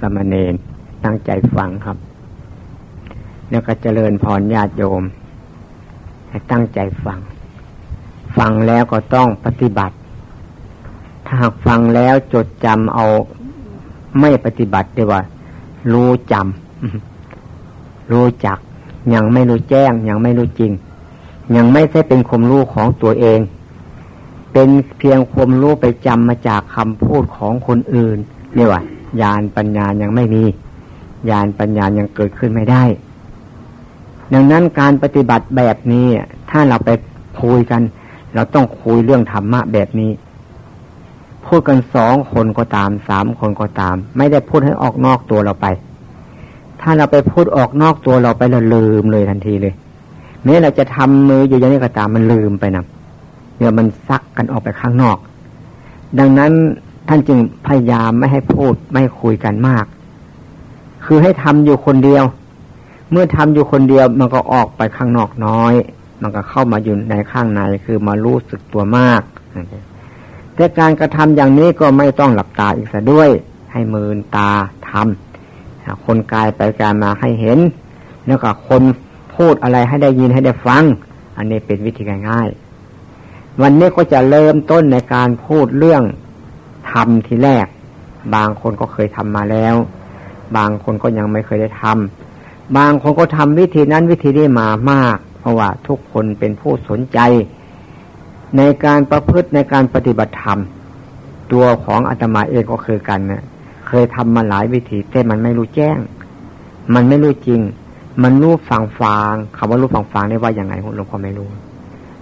สมณเณรตั้งใจฟังครับ แล้วก็เจริญพรญาติโยม ให้ตั้งใจฟัง ฟังแล้วก็ต้องปฏิบัติ ถ้าหากฟังแล้วจดจำเอาไม่ปฏิบัติดีว่า รู้จำรู้จัก ยังไม่รู้แจ้ง ยังไม่รู้จริง ยังไม่ใช่เป็นความรู้ของตัวเอง เป็นเพียงความรู้ไปจำมาจากคำพูดของคนอื่นเรียกว่า ญาณปัญญายังไม่มีญาณปัญญายังเกิดขึ้นไม่ได้ ดังนั้นการปฏิบัติแบบนี้ ถ้าเราไปคุยกัน เราต้องคุยเรื่องธรรมะแบบนี้ พูดกันสองคนก็ตามสามคนก็ตาม ไม่ได้พูดให้ออกนอกตัวเราไป ถ้าเราไปพูดออกนอกตัวเราไปเราลืมเลยทันทีเลยแม้เราจะทำมืออยู่อย่างนี้ก็ตามมันลืมไปนะเดี๋ยมันซักกันออกไปข้างนอก ดังนั้น ท่านจึงพยายามไม่ให้พูดไม่คุยกันมาก คือให้ทำอยู่คนเดียว เมื่อทำอยู่คนเดียวมันก็ออกไปข้างนอกน้อย มันก็เข้ามาอยู่ในข้างในคือมารู้สึกตัวมากแต่การกระทำอย่างนี้ก็ไม่ต้องหลับตาอีกซะด้วย ให้มือตาทำคนกายไปการมาให้เห็น แล้วก็คนพูดอะไรให้ได้ยินให้ได้ฟัง อันนี้เป็นวิธีง่ายๆวันนี้ก็จะเริ่มต้นในการพูดเรื่อง ทำทีแรก บางคนก็เคยทำมาแล้ว บางคนก็ยังไม่เคยได้ทำบางคนก็ทำวิธีนั้นวิธีนี้มามาก เพราะว่าทุกคนเป็นผู้สนใจ ในการประพฤติในการปฏิบัติธรรม ตัวของอาตมาเองก็คือกันนะเคยทำมาหลายวิธีแต่มันไม่รู้แจ้ง มันไม่รู้จริง มันรู้ฟังฟังคำว่ารู้ฟังฟังได้ว่าอย่างไงหลวงพ่อไม่รู้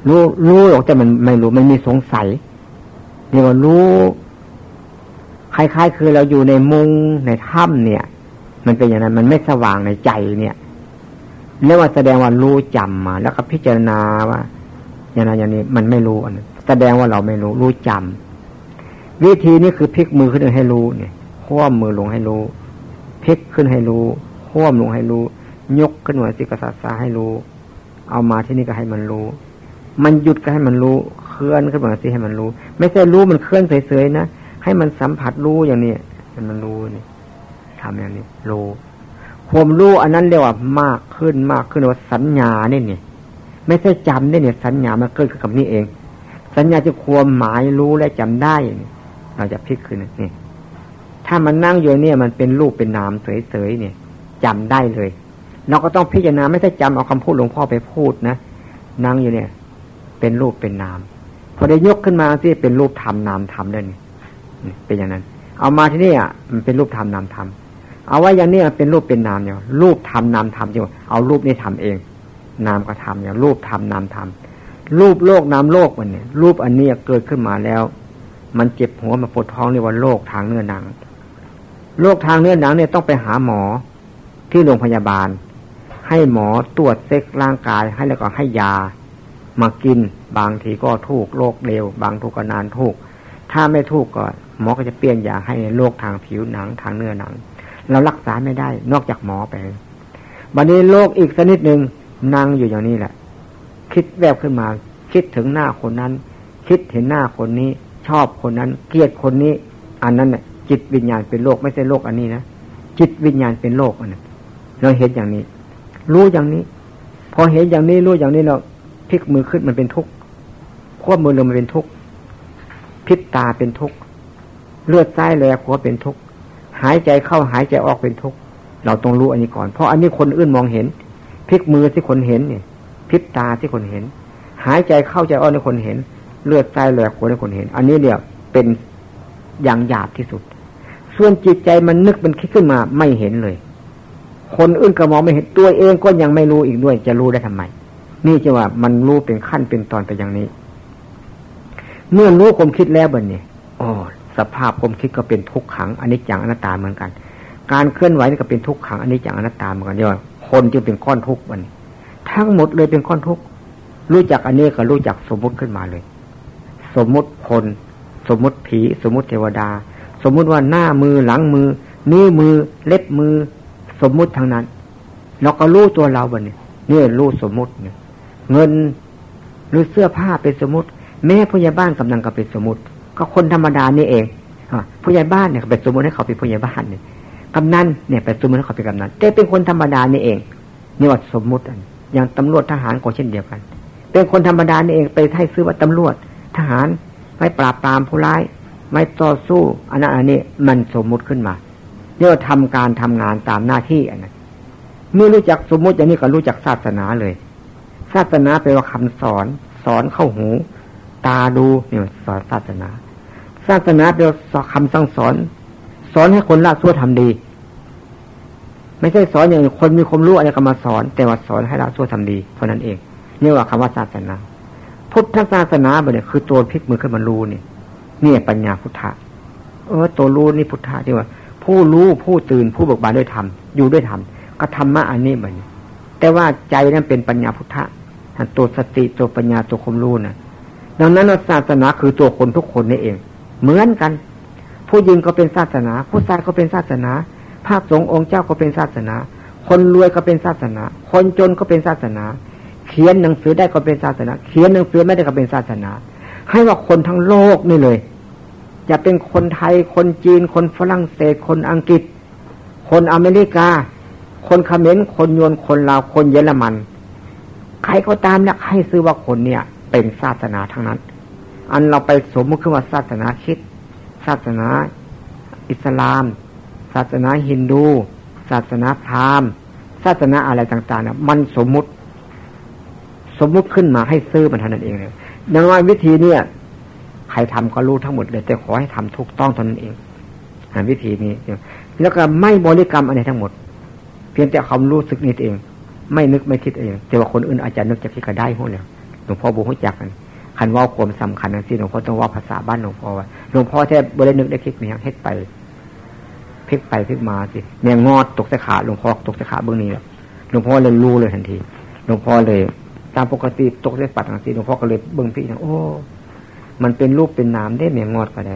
รู้รู้หรอกแต่มันไม่รู้มันมีสงสัยเรียกว่ารู้ คล้ายๆ คือเราอยู่ในมุงในถ้ำเนี่ย มันเป็นอย่างนั้นมันไม่สว่างในใจเนี่ยเรียกว่าแสดงว่ารู้จำมา แล้วก็พิจารณาว่า อย่างนั้นอย่างนี้มันไม่รู้อันแสดงว่าเราไม่รู้รู้จำวิธีนี้คือพลิกมือขึ้นให้รู้เนี่ยข้อมมือลงให้รู้พลิกขึ้นให้รู้ข้อมลงให้รู้ ยกขึ้นหัวสิกษาสาให้รู้ เอามาที่นี่ก็ให้มันรู้ มันหยุดก็ให้มันรู้ เคลื่อนขึ้นมาสิให้มันรู้ ไม่ใช่รู้มันเคลื่อนเฉยๆนะ ให้มันสัมผัสรู้อย่างนี้มันรู้นี่ทำอย่างนี้รู้ความรู้อันนั้นเรียกว่ามากขึ้นมากขึ้นว่าสัญญาเนี่ยนี่ไม่ใช่จำเนี่ยเนี่ย สัญญามันเกิดขึ้นกับนี่เอง สัญญาจะความหมายรู้และจำได้เราจะพลิกขึ้นนี่ถ้ามันนั่งอยู่เนี่ยมันเป็นรูปเป็นนามเฉยๆเนี่ยจำได้เลย เราก็ต้องพิจารณาไม่ใช่จำเอาคำพูดหลวงพ่อไปพูดนะนั่งอยู่เนี่ย เป็นรูปเป็นนาม พอได้ยกขึ้นมาที่เป็นรูปธรรมนามธรรมได้นี่ เป็นอย่างนั้น เอามาที่นี่อะมันเป็นรูปธรรมนามธรรมเอาไว้อย่างนี้เป็นรูปเป็นนามเนี่ยรูปธรรมนามธรรมจริงเอารูปนี้ทำเอง นามก็ทำเนี่ยรูปธรรมนามธรรมรูปโลกนามโลกมันเนี่ย รูปอันนี้เกิดขึ้นมาแล้ว มันเจ็บหัวมาปวดท้องเรียกว่าโรคทางเนื้อหนังโรคทางเนื้อหนังเนี่ยต้องไปหาหมอที่โรงพยาบาล ให้หมอตรวจเซ็กร่างกายให้แล้วก็ให้ยามากิน บางทีก็ถูกโรคเร็ว บางทุกนานถูก ถ้าไม่ถูกก็หมอก็จะเปลี่ยนยาให้โรคทางผิวหนังทางเนื้อหนัง เรารักษาไม่ได้ นอกจากหมอไปวันนี้โรคอีกชนิดหนึ่งนั่งอยู่อย่างนี้แหละ คิดแวบขึ้นมา คิดถึงหน้าคนนั้น คิดเห็นหน้าคนนี้ ชอบคนนั้น เกลียดคนนี้ อันนั้นเนี่ยจิตวิญญาณเป็นโรคไม่ใช่โรคอันนี้นะจิตวิญญาณเป็นโรคอันนั้นเราเห็นอย่างนี้ รู้อย่างนี้ พอเห็นอย่างนี้รู้อย่างนี้เราพลิกมือขึ้นมันเป็นทุกข์ควบมือลงมันเป็นทุกข์ พิษตาเป็นทุกข์เลือดซ้ายแลหัวเป็นทุกข์หายใจเข้าหายใจออกเป็นทุกข์เราต้องรู้อันนี้ก่อน เพราะอันนี้คนอื่นมองเห็นพลิกมือที่คนเห็นเนี่ยพิษตาที่คนเห็น หายใจเข้าใจออกในคนเห็น เลือดซ้ายแลหัวในคนเห็น อันนี้เนี่ยเป็นอย่างหยาบที่สุด ส่วนจิตใจมันนึกมันคิดขึ้นมาไม่เห็นเลย คนอื่นก็มองไม่เห็นตัวเองก็ยังไม่รู้อีกด้วย จะรู้ได้ทำไม นี่จะว่ามันรู้เป็นขั้นเป็นตอนไปอย่างนี้ เมื่อรู้ความคิดแล้วบนนี้อ๋อสภาพความคิดก็เป็นทุกขังอันนี้จังอนัตตาเหมือนกัน การเคลื่อนไหวนี่ก็เป็นทุกขังอันนี้จังอนัตตาเหมือนกันเดียวคนจึงเป็นก้อนทุกข์มันทั้งหมดเลยเป็นก้อนทุกข์รู้จักอันนี้ก็รู้จักสมมุติขึ้นมาเลย สมมุติคนสมมุติผี สมมุติเทวดา สมมุติว่าหน้ามือหลังมือ นิ้วมือ เล็บมือ สมมุติทางนั้นเราก็รู้ตัวเราบนนี้นี่รู้สมมุติเนี่ยเงินหรือเสื้อผ้าเป็นสมมติ แม่พยาบ้านกำลังก็เป็นสมมติ ก็คนธรรมดานี่เองผู้ใหญ่บ้านเนี่ยเป็นสมมติให้เขาเป็นผู้ใหญ่บ้านเนี่ยกำนันเนี่ยไปสมมติเขาเป็นกำนันแต่เป็นคนธรรมดานี่เองนี่ว่าสมมุติอย่างตำรวจทหารก็เช่นเดียวกัน เป็นคนธรรมดานี่เองไปให้ซื้อว่าตำรวจทหารไม่ปราบปรามผู้ร้าย ไม่ต่อสู้อันนั้นอันนี้มันสมมุติขึ้นมาเรียกว่าทำการทำงานตามหน้าที่อันนั้นเมื่อรู้จักสมมุติอย่างนี้ก็รู้จักศาสนาเลย ศาสนาแปลว่าคำสอน สอนเข้าหู ตาดูเนี่ยสอนศาสนา ศาสนาแปลว่าคำสั่งสอน สอนให้คนละชั่วทำดี ไม่ใช่สอนอย่างคนมีความรู้อะไรก็มาสอน แต่ว่าสอนให้ละชั่วทำดีเท่านั้นเองนี่ว่าคำว่าศาสนาพุทธศาสนาเนี่ยคือตัวพลิกมือขึ้นมารู้นี่นี่ปัญญาพุทธะเออตัวรู้นี่พุทธะที่ว่า ผู้รู้ผู้ตื่นผู้เบิกบานด้วยธรรมอยู่ด้วยธรรมก็ธรรมะอันนี้เหมือนแต่ว่าใจนั้นเป็นปัญญาพุทธะตัวสติตัวปัญญาตัวความรู้น่ะ ดังนั้นศาสนาคือตัวคนทุกคนนี่เอง เหมือนกัน ผู้ยิงก็เป็นศาสนา ผู้ชายก็เป็นศาสนา ภาคสงฆ์องค์เจ้าก็เป็นศาสนา คนรวยก็เป็นศาสนา คนจนก็เป็นศาสนา เขียนหนังสือได้ก็เป็นศาสนา เขียนหนังสือไม่ได้ก็เป็นศาสนา ให้ว่าคนทั้งโลกนี่เลยจะเป็นคนไทย คนจีน คนฝรั่งเศส คนอังกฤษ คนอเมริกา คนเขมร คนยวน คนลาว คนเยอรมัน ใครก็ตามเนี่ยให้ซื้อว่าคนเนี่ย เป็นศาสนาทั้งนั้น อันเราไปสมมติขึ้นว่าศาสนาคิด ศาสนาอิสลาม ศาสนาฮินดู ศาสนาพราหมณ์ ศาสนาอะไรต่างๆเนี่ยมันสมมุติ สมมุติขึ้นมาให้ซื้อมันเท่านั้นเองเลยดังนั้นวิธีเนี่ยใครทำก็รู้ทั้งหมดเลย แต่ขอให้ทำถูกต้องเท่านั้นเองวิธีนี้แล้วก็ไม่บริกรรมอะไรทั้งหมด เพียงแต่ความรู้สึกนิดเอง ไม่นึกไม่คิดเอง แต่ว่าคนอื่นอาจจะนึกจะคิดก็ได้หัวเลย หลวงพ่อบุหุจักกันคันว่าความสำคัญนั่นสิหลวงพ่อต้องว่าภาษาบ้านหลวงพ่อว่าหลวงพ่อแท้บรินึกได้คิดมีอย่างเฮ็ดไปพลิกไปพลิกมาสิเมียงอดตกสะขาหลวงพ่อตกสะขาเบื้องนี้หลวงพ่อเลยรู้เลยทันทีหลวงพ่อเลย ตามปกติตกได้ปัดทันทีหลวงพ่อก็เลยเบื้องพี่นะโอ้ มันเป็นรูปเป็นนามได้เมียงอดก็ได้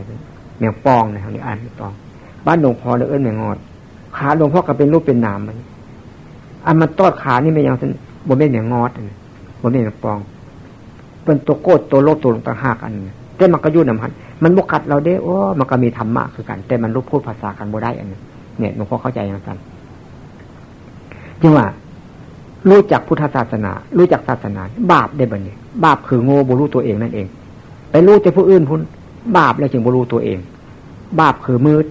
เมียงปองนะครับนี่อ่านไม่ต้อง บ้านหลวงพ่อเลยเอื้นเมียงอด ขาหลวงพ่อก็เป็นรูปเป็นนามมันอันมันตอดขานี่ไม่ยังสันบนไม่อย่างงอดบนไม่อย่างปอง เป็นตัวโกดตัวโลตัวลงต่างหากอันแต่มันก็ยุ่นำพันมันบกัดเราได้โอ้มันก็มีธรรมะคือกัน แต่มันรู้พูดภาษากันบ่ได้อันนี้เนี่ยหลวงพ่อเข้าใจอย่างนั้นจึงว่า รู้จักพุทธศาสนา รู้จักศาสนา บาปได้บ่เนี่ยบาปคือโง่บุรู้ตัวเองนั่นเอง ไปรู้แต่ผู้อื่นพุ่นบาปแล้วจึงบุรู้ตัวเอง บาปคือมืด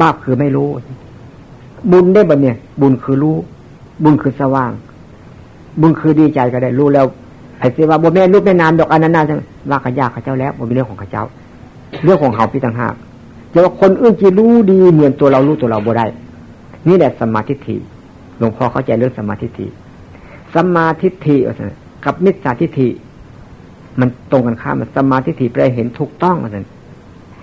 บาปคือไม่รู้ บุญได้บ่เนี่ยบุญคือรู้ บุญคือสว่าง บุญคือดีใจก็ได้รู้แล้ว ไอ้สิว่าบ่แม่รูปแม่นามดอกอนันต์ว่าขยากข้าเจ้าแล้วบ่มีเรื่องของข้าเจ้า เรื่องของเขาพี่ต่างหากแต่ว่าคนอื่นจะรู้ดีเหมือนตัวเรารู้ตัวเราบ่ได้ นี่แหละสมาธิฐิหลวงพ่อเข้าใจเรื่องสมาธิฐิสมาธิฐิกับมิจฉาทิฏฐิมันตรงกันข้ามมันสมาธิฐิแปลเห็นถูกต้องมัน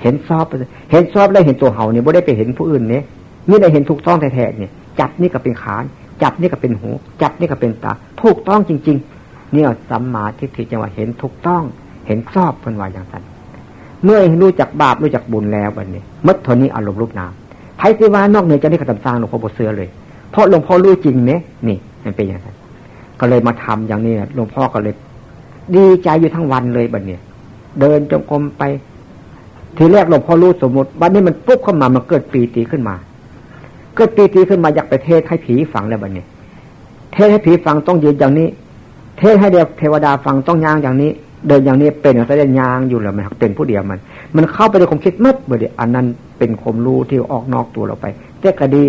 เห็นซอบเห็นซอบแล้วเห็นตัวเขาเนี่ยบ่ได้ไปเห็นผู้อื่นเนี่ยนี่ได้เห็นถูกต้องแท้ๆเนี่ย จับนี่ก็เป็นขานจับนี่ก็เป็นหู จับนี่ก็เป็นตา ถูกต้องจริงๆ เนี่ยสัมมาทิฏฐิจังหวะเห็นถูกต้อง เห็นชอบเป็นวาอย่างนั้นเมื่อรู้จักบาปรู้จักบุญแล้ววันนี้มัดทนนี้อารมณ์รูปนามไพศิว่านอกเหนือจะได้กระทำสร้างหลวงพ่อบทเสือเลย เพราะหลวงพ่อรู้จริงเนี่ยนี่มันเป็นอย่างนั้นก็เลยมาทำอย่างนี้หลวงพ่อก็เลย ดีใจอยู่ทั้งวันเลยบัดเนี่ยเดินจงกรมไป ทีแรกหลวงพ่อรู้สมมติวันนี้มันปุ๊บเข้ามามันเกิดปีติขึ้นมา เก็ตีตีขึ้นมาอยากไปเทศให้ผีฟังแล้วบัดนี้เทศให้ผีฟังต้องยืนอย่างนี้ เทศให้เดียวเทวดาฟังต้องย่างอย่างนี้ เดินอย่างนี้เป็นอย่างแสดงยางอยู่แล้วมันเป็นผู้เดียวมัน มันเข้าไปในความคิดมัดเบอร์อันนั้นเป็นความรู้ที่ออกนอกตัวเราไปแต่ก็ดี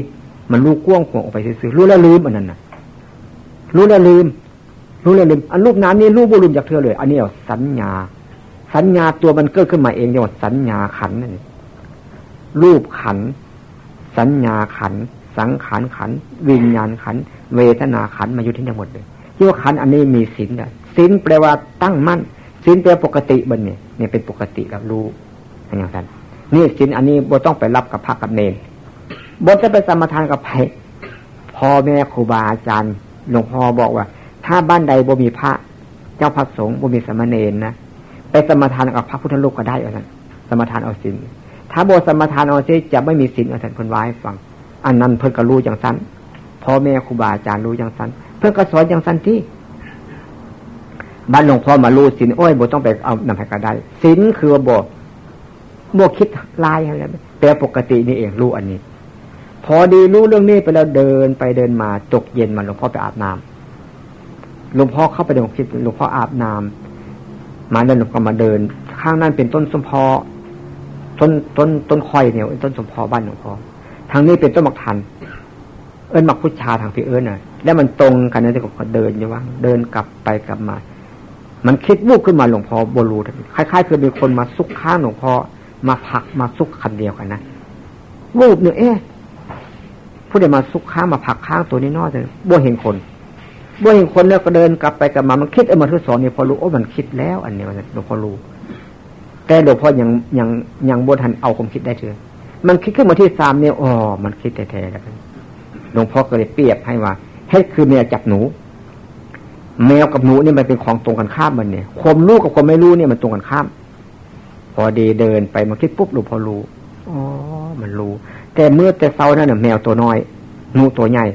มันรู้กว้างขวางออกไปซื้อรู้แล้วลืมอันนั้นนะรู้แล้วลืม รู้แล้วลืมอันรูปน้ำนี่รู้บุรุษจากเธอเลย อันนี้เอาสัญญา สัญญาตัวมันเกิดขึ้นมาเองเรียกว่าสัญญาขันนั่นรูปขัน สัญญาขัน สังขารขัน วิญญาณขัน เวทนาขันมาอยู่ที่ทั้งหมดเลย ที่ว่าขันอันนี้มีศีลนะศีลแปลว่าตั้งมั่นศีลแปลปกติบนเนี่ยเนี่ยเป็นปกติรับรู้อย่างนั้นนี่ศีลอันนี้บ่ต้องไปรับกับพระกับเนรบนจะไปสมทานกับใครพ่อแม่ครูบาอาจารย์หลวงพ่อบอกว่า ถ้าบ้านใดบ่มีพระ เจ้าพระสงฆ์บ่มีสมณเณรนะไปสมทานกับพระพุทธลูกก็ได้เอานั้นสมทานเอาศีลถ้าโบสมทานเอาซิจะไม่มีศีลอาจารย์คนไว้ฟัง อันนั้นเพื่นก็รู้อย่างสั้นพ่อแม่ครูบาอาจารย์รู้อย่างสั้น เพื่อนก็สอนอย่างสั้นที่บ้านหลวงพ่อมารู้ศีลโอ้ยโบต้องไปเอานำไปก็ได้ศีลคือโบโบคิดลายอะไรแต่ปกตินี่เองรู้อันนี้ พอดีรู้เรื่องนี้ไปแล้วเดินไปเดินมาตกเย็นมาหลวงพ่อไปอาบน้ำหลวงพ่อเข้าไปในคิดหลวงพ่ออาบน้ำมาแล้วหลวงพ่อมาเดิน ข้างนั้นเป็นต้นสมพอต้นต้นต้นคอยเนี่ยต้นสมพอบ้านหลวงพ่อทางนี้เป็นต้นมักทัน เอิญมักพุชาทางพี่เอิญน่ะ แล้วมันตรงกันนะที่ผมเดินอยู่ว่า เดินกลับไปกลับมา มันคิดวูบขึ้นมาหลวงพ่อบรูคล้ายๆคือมีคนมาซุกข้างหลวงพ่อมาผักมาซุกคันเดียวกันนะวูบเนี่ยเอ๊ะผู้ใดมาซุกข้างมาผักข้างตัวนี้นอเลยบ่เห็นคนบ่เห็นคนแล้วก็เดินกลับไปกลับมามันคิดเออมาทดสอบนี่พอรู้โอ้มันคิดแล้ว อันนี้มันหลวงพ่อรู้แต่หลวงพ่อยังยังยังบทันเอาความคิดได้เถอะมันคิดขึ้นมาที่สามเนี่ยอ๋อมันคิดแท้ๆแล้ว หลวงพ่อก็เลยเปรียบให้ว่าให้คือแมวจับหนู แมวกับหนูนี่มันเป็นของตรงกันข้ามมันเนี่ยความรู้กับความไม่รู้เนี่ยมันตรงกันข้าม พอดีเดินไปมันคิดปุ๊บหลวงพ่อรู้อ๋อมันรู้ แต่เมื่อแต่เศร้านั่นน่ะแมวตัวน้อย หนูตัวใหญ่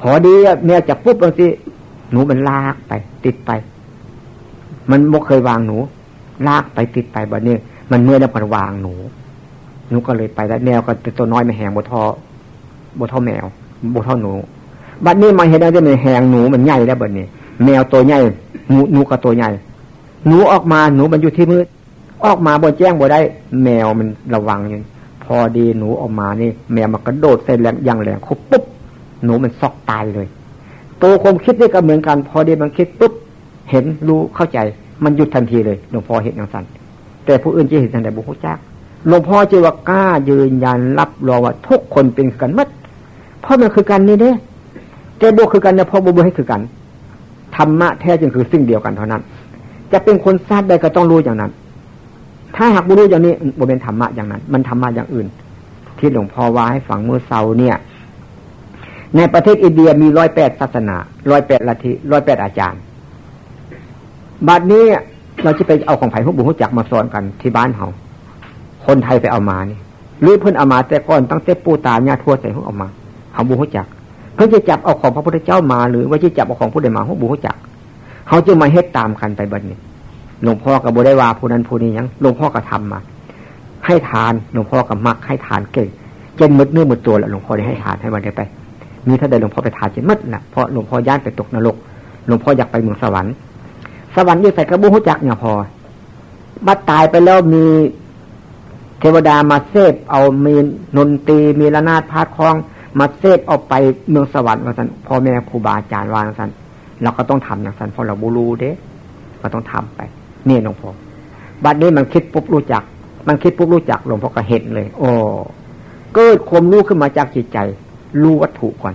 พอดีแมวจับปุ๊บบางทีหนูมันลากไป ติดไป มันไม่เคยวางหนู ลากไปติดไปแบบนี้มันเมื่อแล้วมันวางหนูหนูก็เลยไปแล้วแมวก็ตัวน้อยไม่แหงบทอ บทอแมวบทอหนู บัดนี้มาเห็นได้จะมันแหงหนูมันใหญ่แล้วบัดนี้ แมวตัวใหญ่หนูหนูก็ตัวใหญ่ หนูออกมาหนูมันอยู่ที่มืด ออกมาบนแจ้งบ่ได้ แมวมันระวังอยู่พอดีหนูออกมานี่ แมวมันกระโดดเส้นแรงยังแรงคุบปุ๊บหนูมันซอกตายเลย ตัวความคิดนี่ก็เหมือนกัน พอดีมันคิดปุ๊บเห็นรู้เข้าใจ มันหยุดทันทีเลยหลวงพ่อเห็นอย่างสั้นแต่ผู้อื่นจะเห็นทางใดบุคคลจักหลวงพ่อจะว่ากล้ายืนยันรับรองว่าทุกคนเป็นกันมัด เพราะมันคือกันนี่เด้แต่บวกคือกันเนะพ่อบุบให้คือกันธรรมะแท้จริงคือสิ่งเดียวกันเท่านั้น จะเป็นคนทราบได้ก็ต้องรู้อย่างนั้น ถ้าหากบุรู้อย่างนี้บุเป็นธรรมะอย่างนั้น มันธรรมะอย่างอื่น ที่หลวงพ่อว่าให้ฝังเมื่อเสาเนี่ย ในประเทศอินเดียมีร้อยแปดศาสนาร้อยแปดลัทธิร้อยแปดอาจารย์บัดนี้เราจะไปเอาของไผ่พวกบุหุจักมาสอนกันที่บ้านเขาคนไทยไปเอามานี่หรือเพื่อนเอามาแต่ก่อนตั้งแต่ปูตาเนี่ยทั่วใส่พวกเอามา เขาบุหุจักเพื่อจะจับเอาของพระพุทธเจ้ามา หรือว่าจะจับเอาของผู้ใดมาพวกบุหุจัก เขาจะมาเฮ็ดตามกันไปบัดนี้หลวงพ่อกับบุได้ว่าผู้นั้นผู้นี้ยังหลวงพ่อก็ทำมา ให้ทานหลวงพ่อกับมักให้ทานเก่งเจนมืดเนื้อมืดตัวแล้วหลวงพ่อได้ให้ทานให้มันได้ไป มีถ้าได้หลวงพ่อไปทานเจนมืดละเพราะหลวงพ่อย่านไปตกนรกหลวงพ่ออยากไปเมืองสวรรค์ สวรรค์ยี่ใส่กระบุหุจักเนี่ยพอ บัดตายไปแล้วมีเทวดามาเสพเอามีดนตรีมีระนาดพาทย์ฆ้อง มาเสพเอาไปเมืองสวรรค์ว่าซั่นพ่อแม่ครูบาอาจารย์ว่าซั่นเราก็ต้องทำอย่างซั่นเพราะเราบ่ฮู้เด้ก็ต้องทำไปนี่หลวงพ่อบัดนี้มันคิดปุ๊บรู้จัก มันคิดปุ๊บรู้จักหลวงพ่อก็เห็นเลย โอ้เกิดความรู้ขึ้นมาจากจิตใจ รู้วัตถุก่อน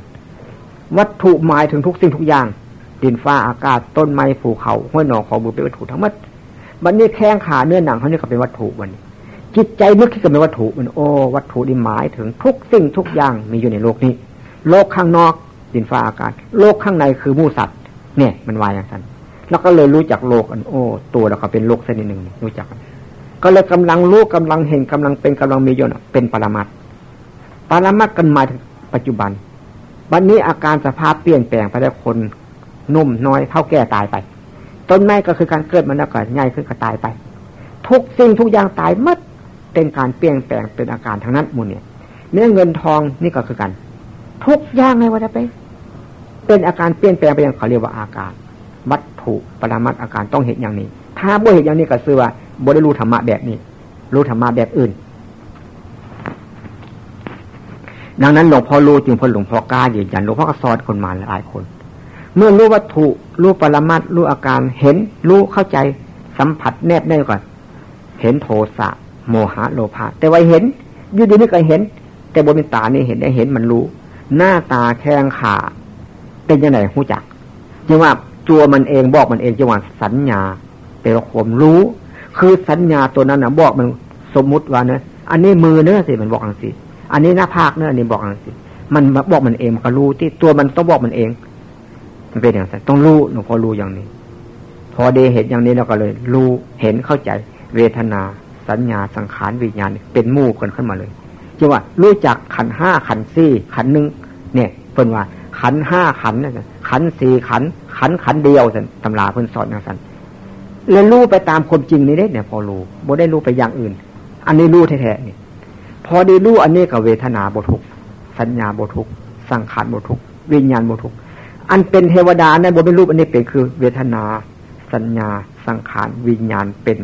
วัตถุหมายถึงทุกสิ่งทุกอย่าง ดินฟ้าอากาศต้นไม้ภูเขาห้วยหนองคลองบึงเป็นวัตถุทั้งหมดบัดนี้แข้งขาเนื้อหนังเขาเนี่ยก็เป็นวัตถุวันนี้ จิตใจนึกคิดกับวัตถุมันโอ้วัตถุนี่หมายถึงทุกสิ่งทุกอย่างมีอยู่ในโลกนี้ โลกข้างนอกดินฟ้าอากาศ โลกข้างในคือมูสัตว์ เนี่ย มันวายอย่างนั้นแล้วก็เลยรู้จักโลกอันโอ้ ตัวเราเป็นโลกชนิดหนึ่งรู้จัก ก็เลยกำลังรู้กำลังเห็นกำลังเป็นกำลังมีอยู่เป็นปรมัตปรมัตกันมาถึงปัจจุบันวันนี้อาการสภาพเปลี่ยนแปลงไปแล้วคนนุ่มน้อยเท่าแก่ตายไป ต้นไม้ก็คือการเกิดมันแล้วก็ใหญ่ขึ้นก็ตายไป ทุกสิ่งทุกอย่างตายมัด เป็นการเปลี่ยนแปลงเป็นอาการทางนั้นมูลเนี่ยเนื้อเงินทองนี่ก็คือกัน ทุกอย่างไงวะจะไป เป็นอาการเปลี่ยนแปลงไปอย่างเขาเรียกว่าอาการวัตถุปรมัตอาการต้องเห็นอย่างนี้ ถ้าบ่เห็นอย่างนี้ก็คือว่าบ่ได้รู้ธรรมะแบบนี้ รู้ธรรมะแบบอื่น ดังนั้นหลวงพ่อรู้จึงพอหลวงพ่อกล้ายืนยันหลวงพ่อก็สอนคนมาหลายคน เมื่อรู้วัตถุรู้ปรมัตรู้อาการเห็นรู้เข้าใจสัมผัสแนบแน่ก่อน เห็นโทสะ โมหะโลภะแต่ว่าเห็นยืดีนี่ก็เห็น แต่บนตานี่เห็นได้เห็นมันรู้ หน้าตาแข้งขาเป็นยังไงหู้จักจึงว่าตัวมันเองบอกมันเองจังว่าสัญญาเป็นความรู้ คือสัญญาตัวนั้นนะบอกมันสมมุติว่าเนะอันนี้มือเนื้อสิมันบอกอังสิอันนี้หน้าภาคเนื้ออันนี้บอกอังสิมันบอกมันเองมันก็รู้ที่ตัวมันต้องบอกมันเอง มันเป็นอย่างไรต้องรู้หลวงพ่อรู้อย่างนี้ พอเดเห็นอย่างนี้เราก็เลย รู้เห็นเข้าใจ เวทนา สัญญาสังขารวิญญาณเป็นมู่กันขึ้นมาเลยจึงว่ารู้จักขันห้าขันสี่ขันหนึ่งเนี่ยเพิ่นว่าขันห้าขันนะขันสี่ขันขันขันเดียวสันตำราเพิ่นสอนนะสันแล้วรู้ไปตามความจริงนี้เนี่ยพอรู้บ่ได้รู้ไปอย่างอื่น อันนี้รู้แท้ๆนี่พอได้รู้อันนี้กับเวทนาบทุกสัญญาบทุกสังขารบทุกวิญญาณบทุกอันเป็นเทวดาในบนเป็นรูปอันนี้เป็นคือเวทนา สัญญา สังขารวิญญาณเป็น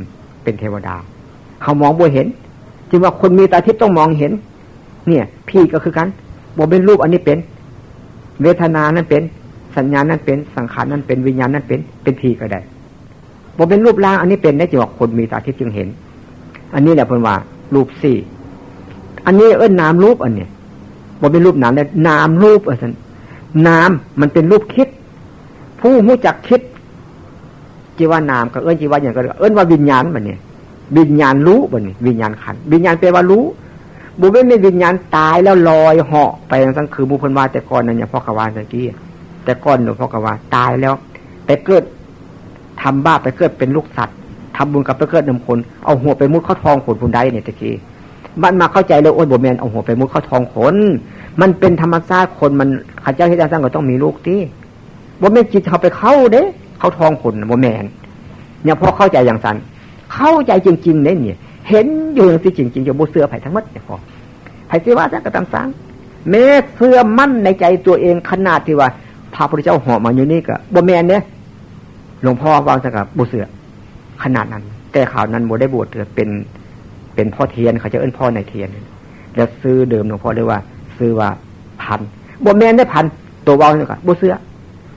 เป็นเทวดา เขามองบ่เห็น จึงว่าคนมีตาทิพย์ต้องมองเห็น เนี่ย พี่ก็คือกันบนเป็นรูปอันนี้เป็น เวทนานั้นเป็น สัญญานั้นเป็นสังขารนั้นเป็นวิญญาณนั้นเป็น เป็นพี่ก็ได้บนเป็นรูปร่างอันนี้เป็นได้จึงว่าคนมีตาทิพย์จึงเห็น อันนี้แหละเพิ่นว่า รูปสี่อันนี้เอิ้นนามรูปอันเนี้ยบนเป็นรูปนามเลยนามรูปอะสันนามมันเป็นรูปคิด ผู้หู้จักคิดจีว่านามก็เอิ้นจีว่าอย่างก็เอิ้นว่าวิญญาณมันเนี่ย วิญญาณรู้มันนี่วิญญาณขันวิญญาณแปลว่ารู้บุไม่มีวิญญาณตายแล้วลอยเหาะไปทั้งคือบุพนวาแต่ก่อนนั่นอย่างพ่อกวานตะกี้แต่ก่อนหนูพ่อกวาตายแล้ว ไปเกิดทำบ้าไปเกิดเป็นลูกสัตว์ทำบุญกับไปเกิดนำคน เอาหัวไปมุดเข้าทองขนบุญได้เนี่ยตะกี้มันมาเข้าใจเลยโอ้ยบุแมนเอาหัวไปมุดเข้าทองขนมันเป็นธรรมชาติคนมันข้าเจ้าที่จะสร้างก็ต้องมีลูกที่บ่แมนจิตเขาไปเข้าเด้ เขาทองขนบ่แมนเนี่ยพอเข้าใจอย่างสั้น เข้าใจจริงๆเนี่ยเนี่ยเห็นอยู่อย่างที่จริงๆจะบูเสือไผ่ทั้งหมดเนี่ยพอไผ่ที่ว่าสักกระตังสังแม้เสื้อมั่นในใจตัวเองขนาดที่ว่าพระพุทธเจ้าห่อมาอยู่นี่ก็บ่แมนเนี่ยหลวงพ่อวางสักกับบูเสือขนาดนั้น แต่ข่าวนั้นโบได้บวชเป็นเป็นพ่อเทียนเขาจะเอิ้นพ่อในเทียน แล้วซื้อเดิมหลวงพ่อเรียกว่า ซื้อว่าพันบ่แมนได้พันตัววางนี่ก็บ่เสือ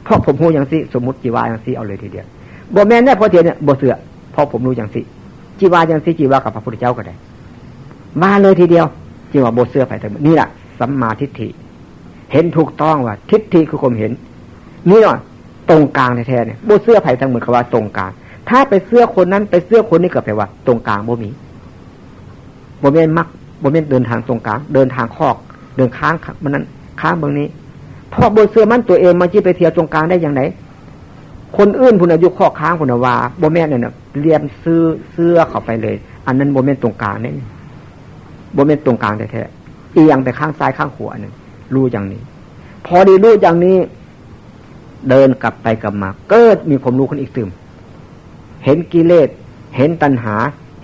เพราะผมหูอย่างสิสมมติจีวาอย่างสิเอาเลยทีเดียวบ่แมนได้พ่อเทียนเนี่ยบ่เสือ ราะผมรู้อย่างสิจีวาอย่างสิจีวากับพระพุทธเจ้าก็ได้ มาเลยทีเดียวจีว่าบ่เสื้อไปแต่นี่แหละสัมมาทิฏฐิ เห็นถูกต้องว่า ทิฏฐิคือความเห็น นี่เนาะตรงกลางแท้ๆเนี่ยบ่เสื้อไผ่ทั้งหมดคำว่าตรงกลาง ถ้าไปเสื้อคนนั้นไปเสื้อคนนี้ก็แปลว่า ตรงกลางโบมีโบเมนมักโบเมนเดินทางตรงกลาง เดินทางคอก เดินค้างมันนั้นค้างเบื้องนี้พอบเสื้อมันตัวเองมาจีไปเที่ยวตรงกลางได้อย่างไร คนอื่นพุนอายุข้อค้างพุนว่าโบแม่เนี่ยเรียมซื้อเสื้อเข้าไปเลย อันนั้นโบแม่ตรงกลางนี่โบแม่ตรงกลางแท้ๆเอียงไปข้างซ้ายข้างขวาเนี่ยรู้อย่างนี้ พอดีรู้อย่างนี้ เดินกลับไปกลับมา เกิดมีความรู้คนอีกซึมเห็นกิเลสเห็นตัณหา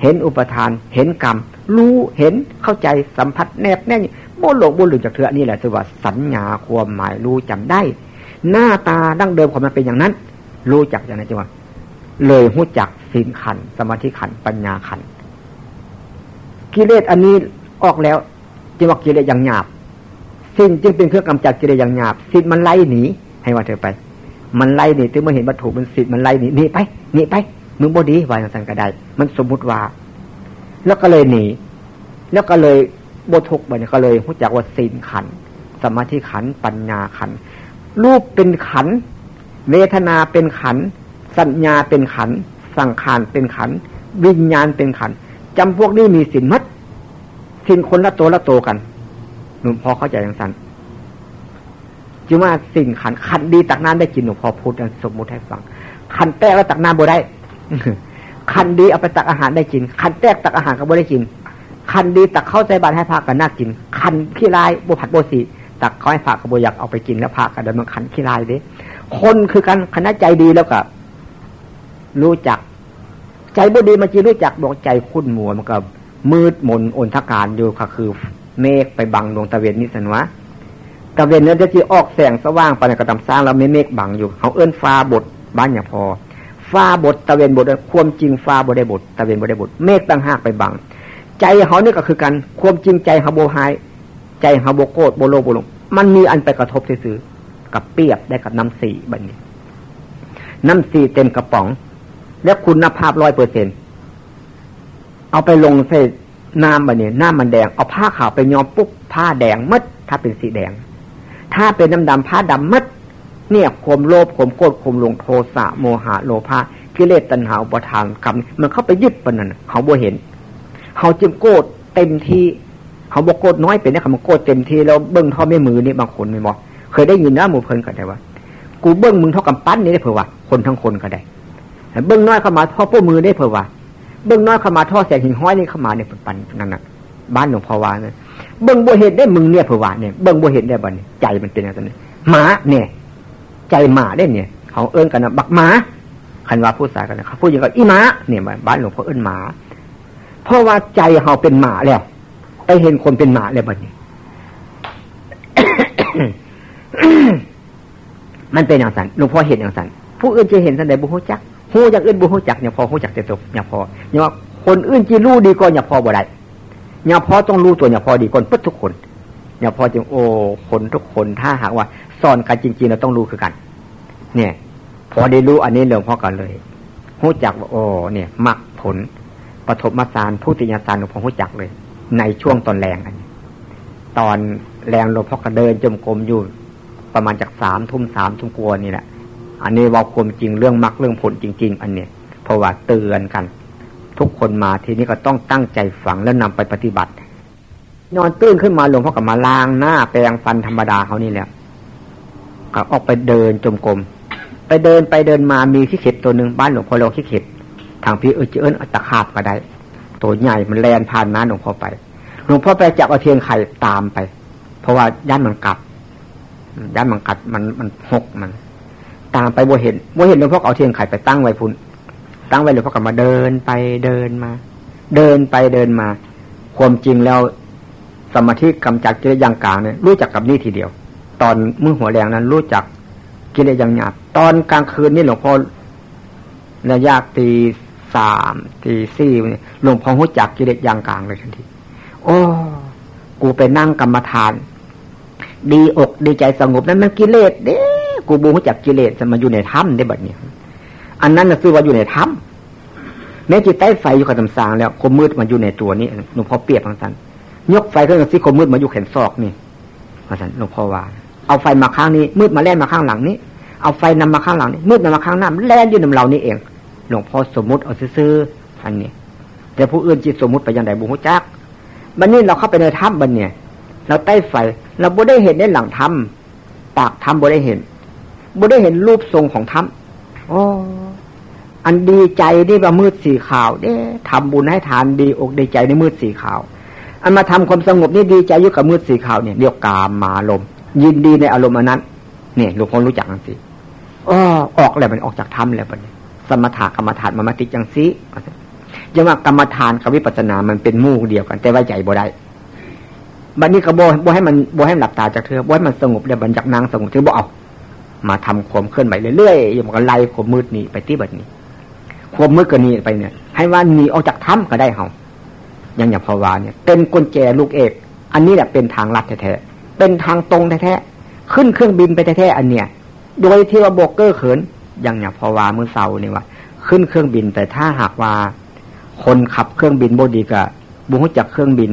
เห็นอุปทาน เห็นกรรม รู้เห็นเข้าใจสัมผัสแนบแน่โบหลงโบหลุดจากเถือนี่แหละคือว่าสัญญาความหมายรู้จำได้ หน้าตาดั้งเดิมของมันเป็นอย่างนั้น รู้จักอย่างนั้นจังว่าเลยหู้จักสินขันสมาธิขันปัญญาขันกิเลสอันนี้ออกแล้วจึงว่ากิเลสอย่างหยาบสิ้นจึงเป็นเครื่องกำจัดกิเลสอย่างหยาบสิ้นมันไล่หนีให้ว่าเธอไป มันไล่หนีถึงเมื่อเห็นวัตถุมันสิ้นมันไล่หนีหนีไปหนีไปมึงบดีวายสังกัดได้ มันสมมุติว่า แล้วก็เลยหนี แล้วก็เลยบทุกบันก็เลยรู้จักว่าศีลขันสมาธิขันปัญญาขันรูปเป็นขัน เวทนาเป็นขัน สัญญาเป็นขัน สังขารเป็นขัน วิญญาณเป็นขันจำพวกนี้มีสินมัดสินคนละตัวละตัวกันหนูพอเข้าใจอย่างสั้นจึงว่าสิ่งขันขันดีตักน้ำได้กินหนูพอพูดสมมุติให้ฟัง ขันแตกแล้วตักน้ำบ่ได้ ขันดีเอาไปตักอาหารได้กิน ขันแตกตักอาหารก็บ่ได้กินคันดีตักเข้าใจบานให้พากันน่ากินคันขี้ลายบผัดโบสี ตักเขาให้พากับโบอยากเอาไปกินแล้วพากันเดินมขันขี้ลายด้คนคือกันคณะใจดีแล้วก็รู้จัก ใจบดีมันจีรู้จักบอกใจคุ้นมัวมันก็มืดมนอนทการอยู่ค่ะคือ เมฆไปบังดวงตะเวนนิสันวะตะเวนนั้นจะจีออกแสงสว่างไปในกระตำสร้างแล้วเมฆบังอยู่เขาเอื้นฟ้าบทบ้านอย่างพอฟ้าบทตะเวนบทความจริงฟ้าบทได้บทตะเวนบทได้บทเมฆตั้งหากไปบัง ใจเขานี่ก็คือกันความจริงใจเขาโบหาย ใจเขาโบโกดโบโลโบลง มันมีอันไปกระทบซื้อกับเปียบได้กับน้ำสีบันี้ น้ำสีเต็มกระป๋อง แล้วคุณภาพร้อยเปอร์เซ็นเอาไปลงใส่น้ำบันี้น้ำมันแดง เอาผ้าขาวไปย้อมปุ๊บผ้าแดงมัดถ้าเป็นสีแดง ถ้าเป็นน้ำดำผ้าดำมัดเนี่ยข่มโลภข่มโกรธข่มลงโทสะโมหะโลภะกิเลสตัณหาอุปทานกรรมมันเข้าไปยึดปนนั้นเขาบ่เห็นเขาจึงโกรธเต็มที่ เขาบอกโกรธน้อยเป็นเนี่ยเขาบอกโกรธเต็มที่แล้วเบิ้งท่อไม่มือนี่บางคนไม่บอกเคยได้ยินนะหมู่เพิ่นก็ได้ว่า กูเบิ้งมึงเท่ากับปั้นนี่ได้เผื่อว่าคนทั้งคนก็ได้เบิ้งน้อยเข้ามาท่อพวกมือได้เผื่อว่าเบิ้งน้อยเข้ามาท่อแสงหินห้อยนี่เข้ามาเนี่ยปั้นนั่นน่ะบ้านหลวงพ่อวาเนี่ยเบิ้งบัวเห็นได้มึงเนี่ยเผื่อว่าเนี่ยเบิ้งบัวเห็นได้บ้านเนี่ยใจมันเป็นอะไรเนี่ยหมาเนี่ย ใจหมาได้เนี่ย เขาเอื้นกันนะบักหมาคันว่าพูดสายกันนะเขาพูดอย่างกับอีหมาเนี่ยบ้านหลวงพ่อเอื้นหมา เพราะว่าใจเราเป็นหมาแล้ว ไปเห็นคนเป็นหมาแล้วบัดนี้ มันเป็นอย่างสันหลวงพ่อเห็นอย่างสันผู้อื่นจะเห็นสันใดบุหุจักหูจากอื่นบุหุจักเนี่ยพอหูจักแต่ตัวเนี่ยพอเนี่ยว่าคนอื่นจีรู้ดีกว่าเนี่ยพอบ่ได้เนี่ยพอต้องรู้ตัวเนี่ยพอดีก่อนปุ๊บทุกคนเนี่ยพอจึงโอ้คนทุกคนถ้าหากว่าสอนกันจริงๆเราต้องรู้คือกัน เนี่ย พอได้รู้อันนี้หลวงพ่อกันเลยหูจักว่าโอ้เนี่ยมักผลปฐมสารผู้ติญสารหลวงพ่อหูจักเลย ในช่วงตอนแรงอันตอนแรงหลวงพ่อก็เดินจมกรมอยู่ประมาณจากสามทุ่มสามทุ่มกลัวนี่แหละอันนี้ว่าความจริงเรื่องมรรคเรื่องผลจริง ๆ อันเนี้ยเพราะว่าเตือนกัน ทุกคนมาทีนี้ก็ต้องตั้งใจฝังแล้วนำไปปฏิบัติ นอนตื่นขึ้นมาหลวงพ่อกับมาล้างหน้าแปรงฟันธรรมดาเขานี่แหละก็ออกไปเดินจมกรมไปเดินไปเดินมามีขี้เข็ดตัวหนึ่งบ้านหลวงพ่อเราขี้เข็ดทางพี่เออเจเอิญอัตขาบก็ได้ ตัวใหญ่มันแลนผ่านน้าหลวงพ่อไปหลวงพ่อไปจับเอาเทียนไข่ตามไป เพราะว่าย่านมันกัดย่านมันกัดมันมันหกมัน ตามไปบ่เห็นบ่เห็นหลวงพ่อเอาเทียนไข่ไปตั้งไว้พุ่นตั้งไว้หลวงพ่อกลับมาเดินไปเดินมา เดินไปเดินมา ความจริงแล้วสมาธิกำจัดกิเลสอย่างกลางเนี่ยรู้จักกับนี่ทีเดียว ตอนมือหัวแรงนั้น รู้จักกิเลสอย่างหยาบตอนกลางคืนนี่หลวงพ่อระยะตี สามตีสี่เนี่ยหลวงพ่อรู้จักกิเลสอย่างกลางเลยทันที โอ้กูไปนั่งกรรมฐาน ดีอกดีใจสงบนั้นมันกิเลสเด้กูบูรู้จักกิเลสมันอยู่ในถ้ำได้แบบนี้อันนั้นนะคือว่าอยู่ในถ้ำแม้จิตใต้ไฟอยู่กับตำสางแล้วคมมืดมันอยู่ในตัวนี้หลวงพ่อเปรียบทางสันยกไฟขึ้นมาสิคมมืดมาอยู่แขนซอกนี่ทางสันหลวงพ่อว่า เอาไฟมาข้างนี้ มืดมาแล่นมาข้างหลังนี้ เอาไฟนำมาข้างหลังนี้มืดนำมาข้างหน้าแล่นอยู่นำเรานี่เอง หลวงพ่อสมมุติเอาซื้ออันนี้แต่ผู้อื่นจิตสมมุติไปยังไงบุหุจักบันนี้เราเข้าไปในถ้ำบันเนี่ย เราใต้ไฟเราบ่ได้เห็นในหลังถ้ำปากถ้ำบ่ได้เห็นบ่ได้เห็นรูปทรงของถ้ำอ๋ออันดีใจนี่ว่ามืดสีขาวเด้ทำบุญให้ทานดีอกดีใจในมืดสีขาว อันมาทำความสงบนี่ดีใจอยู่กับมืดสีขาวเนี่ยเรียกกามมาลมยินดีในอารมณ์อันนั้น เนี่ยหลวงพ่อรู้จักจังสิอ๋อออกแล้วมันออกจากถ้ำแล้วปะเนี่ย สมถะกรรมฐานมามติจังสิยังว่ากรรมฐานกับวิปัสสนามันเป็นมู่เดียวกัน แต่ว่าใหญ่บ่ได้บัดนี้ก็บ่บ่ให้มันบ่ให้หลับตาจากเธอบ่ให้มันสงบเดี๋ยวบันจากนางสงบเธอบ่เอามาทำความเคลื่อนไหวเรื่อยๆอย่างกันไล่ความมืดนี้ไปที่บัดนี้ ความมืดก็นี้ไปเนี่ย ให้ว่าหนีออกจากถ้ำก็ได้เฮาอย่างอย่างภาวาเนี่ย เป็นกุญแจลูกเอก อันนี้แหละเป็นทางลัดแท้ๆเป็นทางตรงแท้ๆขึ้นเครื่องบินไปแท้ๆอันเนี้ยโดยที่ว่าโบกเกอร์เขิน อย่างอย่างภาวามือเสาร์นี่ว่าขึ้นเครื่องบิน แต่ถ้าหากว่า คนขับเครื่องบินโบดีกะบุหุจากเครื่องบิน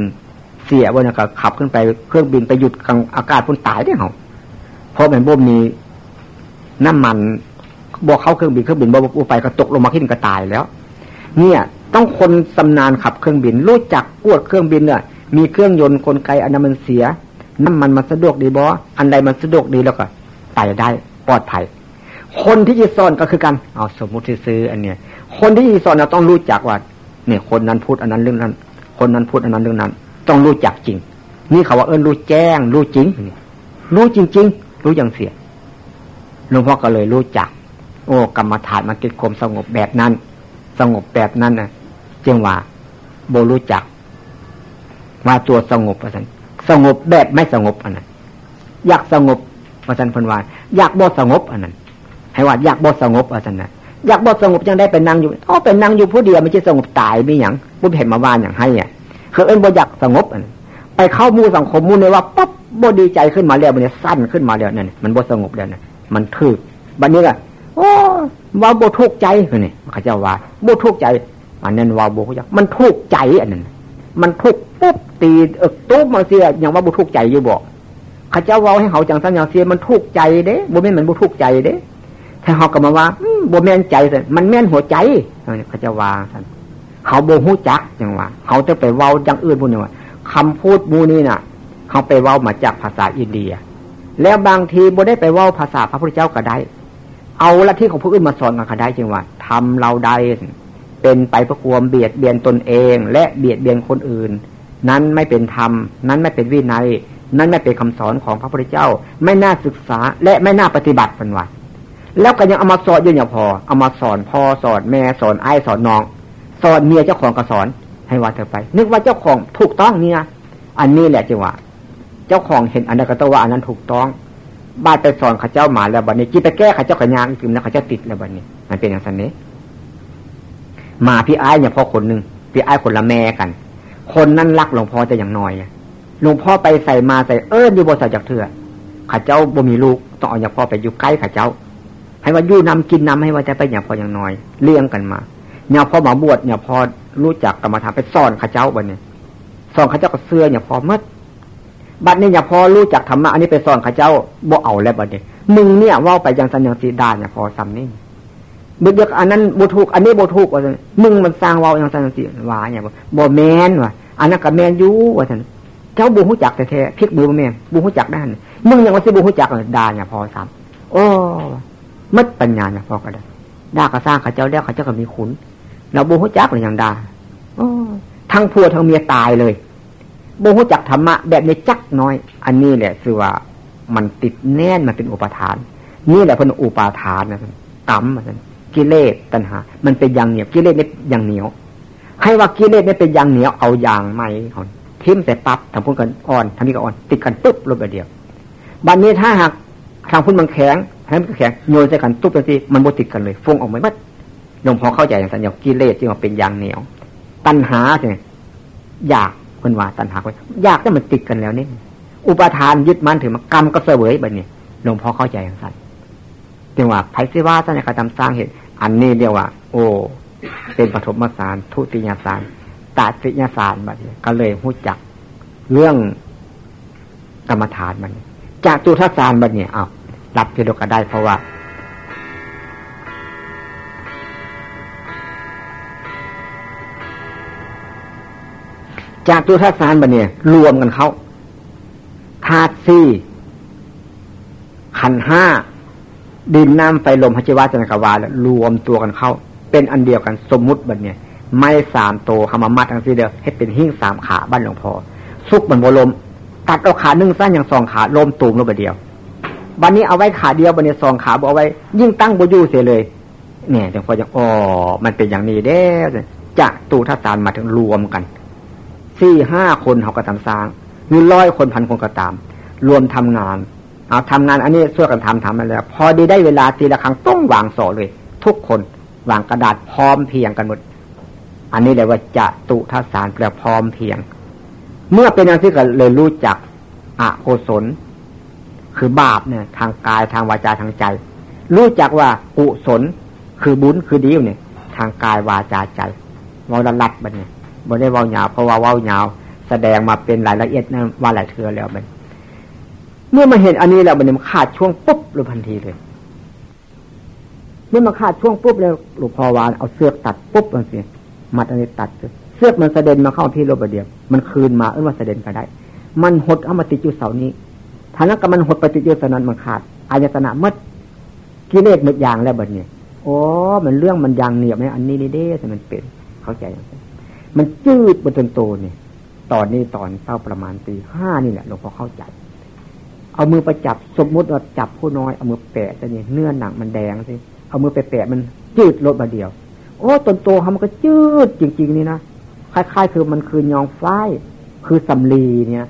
เสียว่าเนี่ยก็ขับขึ้นไปเครื่องบินไปหยุดกลางอากาศพุ่นตายได้เหรอเพราะมันบ่มีน้ำมันบวกเข้าเครื่องบินเครื่องบินบวกไปก็ตกลงมาขึ้นก็ตายแล้ว เนี่ยต้องคนสำนาญขับเครื่องบิน รู้จักกวดเครื่องบินเนี่ยมีเครื่องยนต์กลไกอันนั้นมันเสียน้ำมันมันสะดวกดีบออันใดมันสะดวกดีแล้วก็ไปได้ปลอดภัย คนที่จะสอนก็คือกันเอาสมมุติซื้ออันเนี้ยคนที่จะสอนเราต้องรู้จักว่าเนี่ยคนนั้นพูดอันนั้นเรื่องนั้น คนนั้นพูดอันนั้นเรื่องนั้น ต้องรู้จักจริง นี่เขาว่าเออรู้แจ้ง รู้จริงรู้จริง ๆ รู้อย่างเสียหลวงพ่อก็เลยรู้จัก โอ้กรรมฐานมันเกิดความสงบแบบนั้น สงบแบบนั้นนะจึงว่าโบรู้จัก ว่าตัวสงบประสันสงบแบบไม่สงบอันนั้นอยากสงบประสันพันวานอยากบ่สงบอันนั้น ให้ว่าอยากบ่สงบอันนั้นนะอยากบ่สงบยังได้เป็นนั่งอยู่อ๋อเป็นนั่งอยู่ผู้เดียวไม่ใช่สงบตายไม่หยังบุญเห็นมาว่านอย่างให้อะคือเอ็นบ่อยากสงบไปเข้ามู่สังคมมู่ในว่าปั๊บบ่ดีใจขึ้นมาแล้วมันเนี่ยสั้นขึ้นมาแล้วเนั่นมันบ่สงบแล้วเนั่นมันทึกบัดนี้ก็โอ้ว่าโบทุกข์ใจนี่เขาจะว่าโบทุกข์ใจ อันนั้นว่าโบทุกใจมันทุกข์ใจอันนั้นมันทุกปุ๊บตีเออตุ๊บมาเสียอย่างว่าโบทุกใจอยู่บอกเขาเจะว่าให้เขาจังสัญญาเสียมันทุกใจเด้โบแม่นมันโบทุกใจเด้ ถ้าเขาก็มาว่าโบแม่นใจสิมันแม่นหัวใจเขาจะว่าท่านเขาโบหูจักอย่างว่า เขาจะไปเว้าจังอื่นพูดอย่างว่าคำพูดมูนี่น่ะ เขาไปเว้ามาจากภาษาอินเดีย แล้วบางทีโบได้ไปเว้าภาษาพระพุทธเจ้าก็ได้ เอาละที่ของผู้อื่นมาสอนกันได้จริงว่าทำเราใดเป็นไปประความเบียดเบียนตนเอง และเบียดเบียนคนอื่น นั้นไม่เป็นธรรม นั้นไม่เป็นวินัย นั้นไม่เป็นคำสอนของพระพุทธเจ้า ไม่น่าศึกษาและไม่น่าปฏิบัติเป็นว่า แล้วก็ยังเอามาสอนยู่อย่างพอ เอามาสอนพ่อสอนแม่สอนไอ้สอนน้อง สอนเมียเจ้าของก็สอน ให้ว่าเธอไป นึกว่าเจ้าของถูกต้องเนี่ย อันนี้แหละจังหวะเจ้าของเห็นอันนั้นก็ต้องว่าอันนั้นถูกต้อง บ้านไปสอนข้าเจ้าหมาแล้วบัดนี้กินไปแก้ข้าเจ้ากระยางกินแล้วข้าเจ้าติดแล้วบัดนี้ มันเป็นอย่างนี้มาพี่ไอ้เนี่ยพ่อคนหนึ่งพี่ไอ้คนละแม่กัน คนนั้นรักหลวงพ่อจะอย่างน้อยหลวงพ่อไปใส่มาใส่เอออยู่บนสาจากเถื่อข้าเจ้าบ่มีลูกต้องเอาอย่างพ่อไปอยู่ใกล้ข้าเจ้า ให้ว่ายู่นำกินนำให้ว่าจะไปอย่างพออย่างน้อย เลี้ยงกันมาเนี่ยพ่อมาบวชเนี่ยพอรู้จักกรรมฐานไปสอนข้าเจ้าบัดนี้สอนข้าเจ้าก็เสื้อเนี่ยพอมื่อบัดนี้อย่าพอรู้จักธรรมะอันนี้ไปสอนข้าเจ้าบ่เอาแล้วบัดนี้มึงเนี่ยว่าไปยังสัญญาสีดาเนี่ยพอซ้ำนี่บึกเดียกอันนั้นบุทุกอันนี้บุทุกว่ามึงมันสร้างว่าอย่างสัญญาสีว่าเนี่ยบ่แมนว่ะอันนั้นกับแมนยูว่าท่านเจ้าบูฮู้จักแต่แท้พิกบูแม่บูฮู้จักด้านมึงยังว่าสิบูฮู้จักดาเนี่ยพอซ้ำโอ้ มัดปัญญาเนี่ยพอก็ได้ด่าก็สร้างข้าเจ้าแล้วข้าเจ้าก็มีขุนเราโบูฮู้จักหรือยังด่าทั้งผัวทั้งเมียตายเลยโบูฮู้จักธรรมะแบบนี้จักน้อย อันนี้แหละคือว่ามันติดแน่นมันเป็นอุปทาน นี่แหละเป็นอุปาทานนะกรรมมันกิเลสตัณหา มันเป็นอย่างเหนียวกิเลสเนี่อย่างเหนียว ให้ว่ากิเลสเนี่ยเป็นอย่างเหนียวเอาอย่างไม่คนทิมแต่ปั๊บทางพุ่นกันอ่อนทางนี้ก็อ่อน ติดกันปุ๊บลงไปเดียว บัดนนี้ถ้าหากทางพุ่นมันแข็ง ทางนี้แข็งโยนใส่กันตุ๊บไปสิมันโบติดกันเลยฟงออกมาบัดยมพอเข้าใจอย่างสัญญากิเลสที่มันเป็นยางเหนียว ตัณหาเนี่ยอยากคนว่าตัณหาคนอยากแต่มันติดกันแล้วนี่อุปทานยึดมั่นถือมากรรมก็เสวยแบบนี้หลวงพ่อเข้าใจอย่างนั้นจึงว่าไพศิว่าท่านในการทำสร้างเหตุ อันนี้เรียกว่า โอ้ เป็นปฐมสารทุติยสารตาติยสารแบบนี้ก็เลยหู้จัก เรื่องกรรมฐานมันจากจุทสารแบบนี้อ้าว รับเทโดก็ได้เพราะว่า จากตัวทัศานบเนี่ย รวมกันเขาธาตุสี่ขันห้าดินน้ำไฟลมพัชวะจันกวาแล้วรวมตัวกันเข้า เป็นอันเดียวกันสมมุติบันเนี่ย ไม่สามโตหามามัดทั้งสี่เดียวให้เป็นหิ้งสามขาบ้านหลวงพ่อสุกมันโบลม ตัดเอาขาหนึ่งสั้นอย่างสองขาลมตูมลงไปเดียว บันนี้เอาไว้ขาเดียวบันนี้สองขาบเอาไว้ ยิ่งตั้งโบยูเสียเลย เนี่ยหลวงพ่อจะอ๋อมันเป็นอย่างนี้เด้จะตูทัศานมาถึงรวมกันสี่ห้าคนเขาก็ทำสร้างหรือร้อยคนพันคนก็ตาม รวมทำงานเอาทำงานอันนี้ช่วยกันทำทำมาแล้ว พอดีได้เวลาทีละครั้งต้องวางโสเลย ทุกคนวางกระดาษพร้อมเพียงกันหมด อันนี้เลยว่าจะตุทัศานแปลพร้อมเพียง เมื่อเป็นอย่างที่ก็เลยรู้จักอโคศล คือบาปเนี่ยทางกายทางวาจาทางใจ รู้จักว่ากุศลคือบุญคือดีเนี่ย ทางกายวาจาใจวาละลัดบันเนี่ยบ่ได้เว้าหยาวเพราะว่าเว้าหยาว แสดงมาเป็นรายละเอียดนะว่าหลายเทือแล้วมันเมื่อมาเห็นอันนี้แล้วมันมันขาดช่วงปุ๊บเลยทันทีเลย เมื่อมาขาดช่วงปุ๊บแล้วหลวงพ่อวานเอาเสื้อตัดปุ๊บมันสิมัดอันนี้ตัดเสื้อมันเสด็จมาเข้าที่โลบเดียบมันคืนมาเออมาเสด็จก็ได้ มันหดเอามาติดอยู่เสานี้ ทานั้นก็มันหดไปติดอยู่สนันมันขาดอายตนะมัดกิเลสหมดยางแล้วบัดนี้โอ้มันเรื่องมันยางเหนียบไหมอันนี้นี่เด้แต่มันเป็นเข้าใจอย่างมันจืดบนจนโตเนี่ยตอนนี้ตอนเต้าประมาณตีห้านี่แหละหลวงพ่อเข้าใจ เอามือไปจับสมมุติว่าจับผู้น้อยเอามือแปะจะเนี่ยเนื้อหนังมันแดงสิเอามือไปแปะมันจืดลดมาเดียว โอ้ตนโตทำมันก็จืดจริง ๆ นี่นะคล้ายๆ คือมันคือยองฝ้ายคือสำลีเนี่ย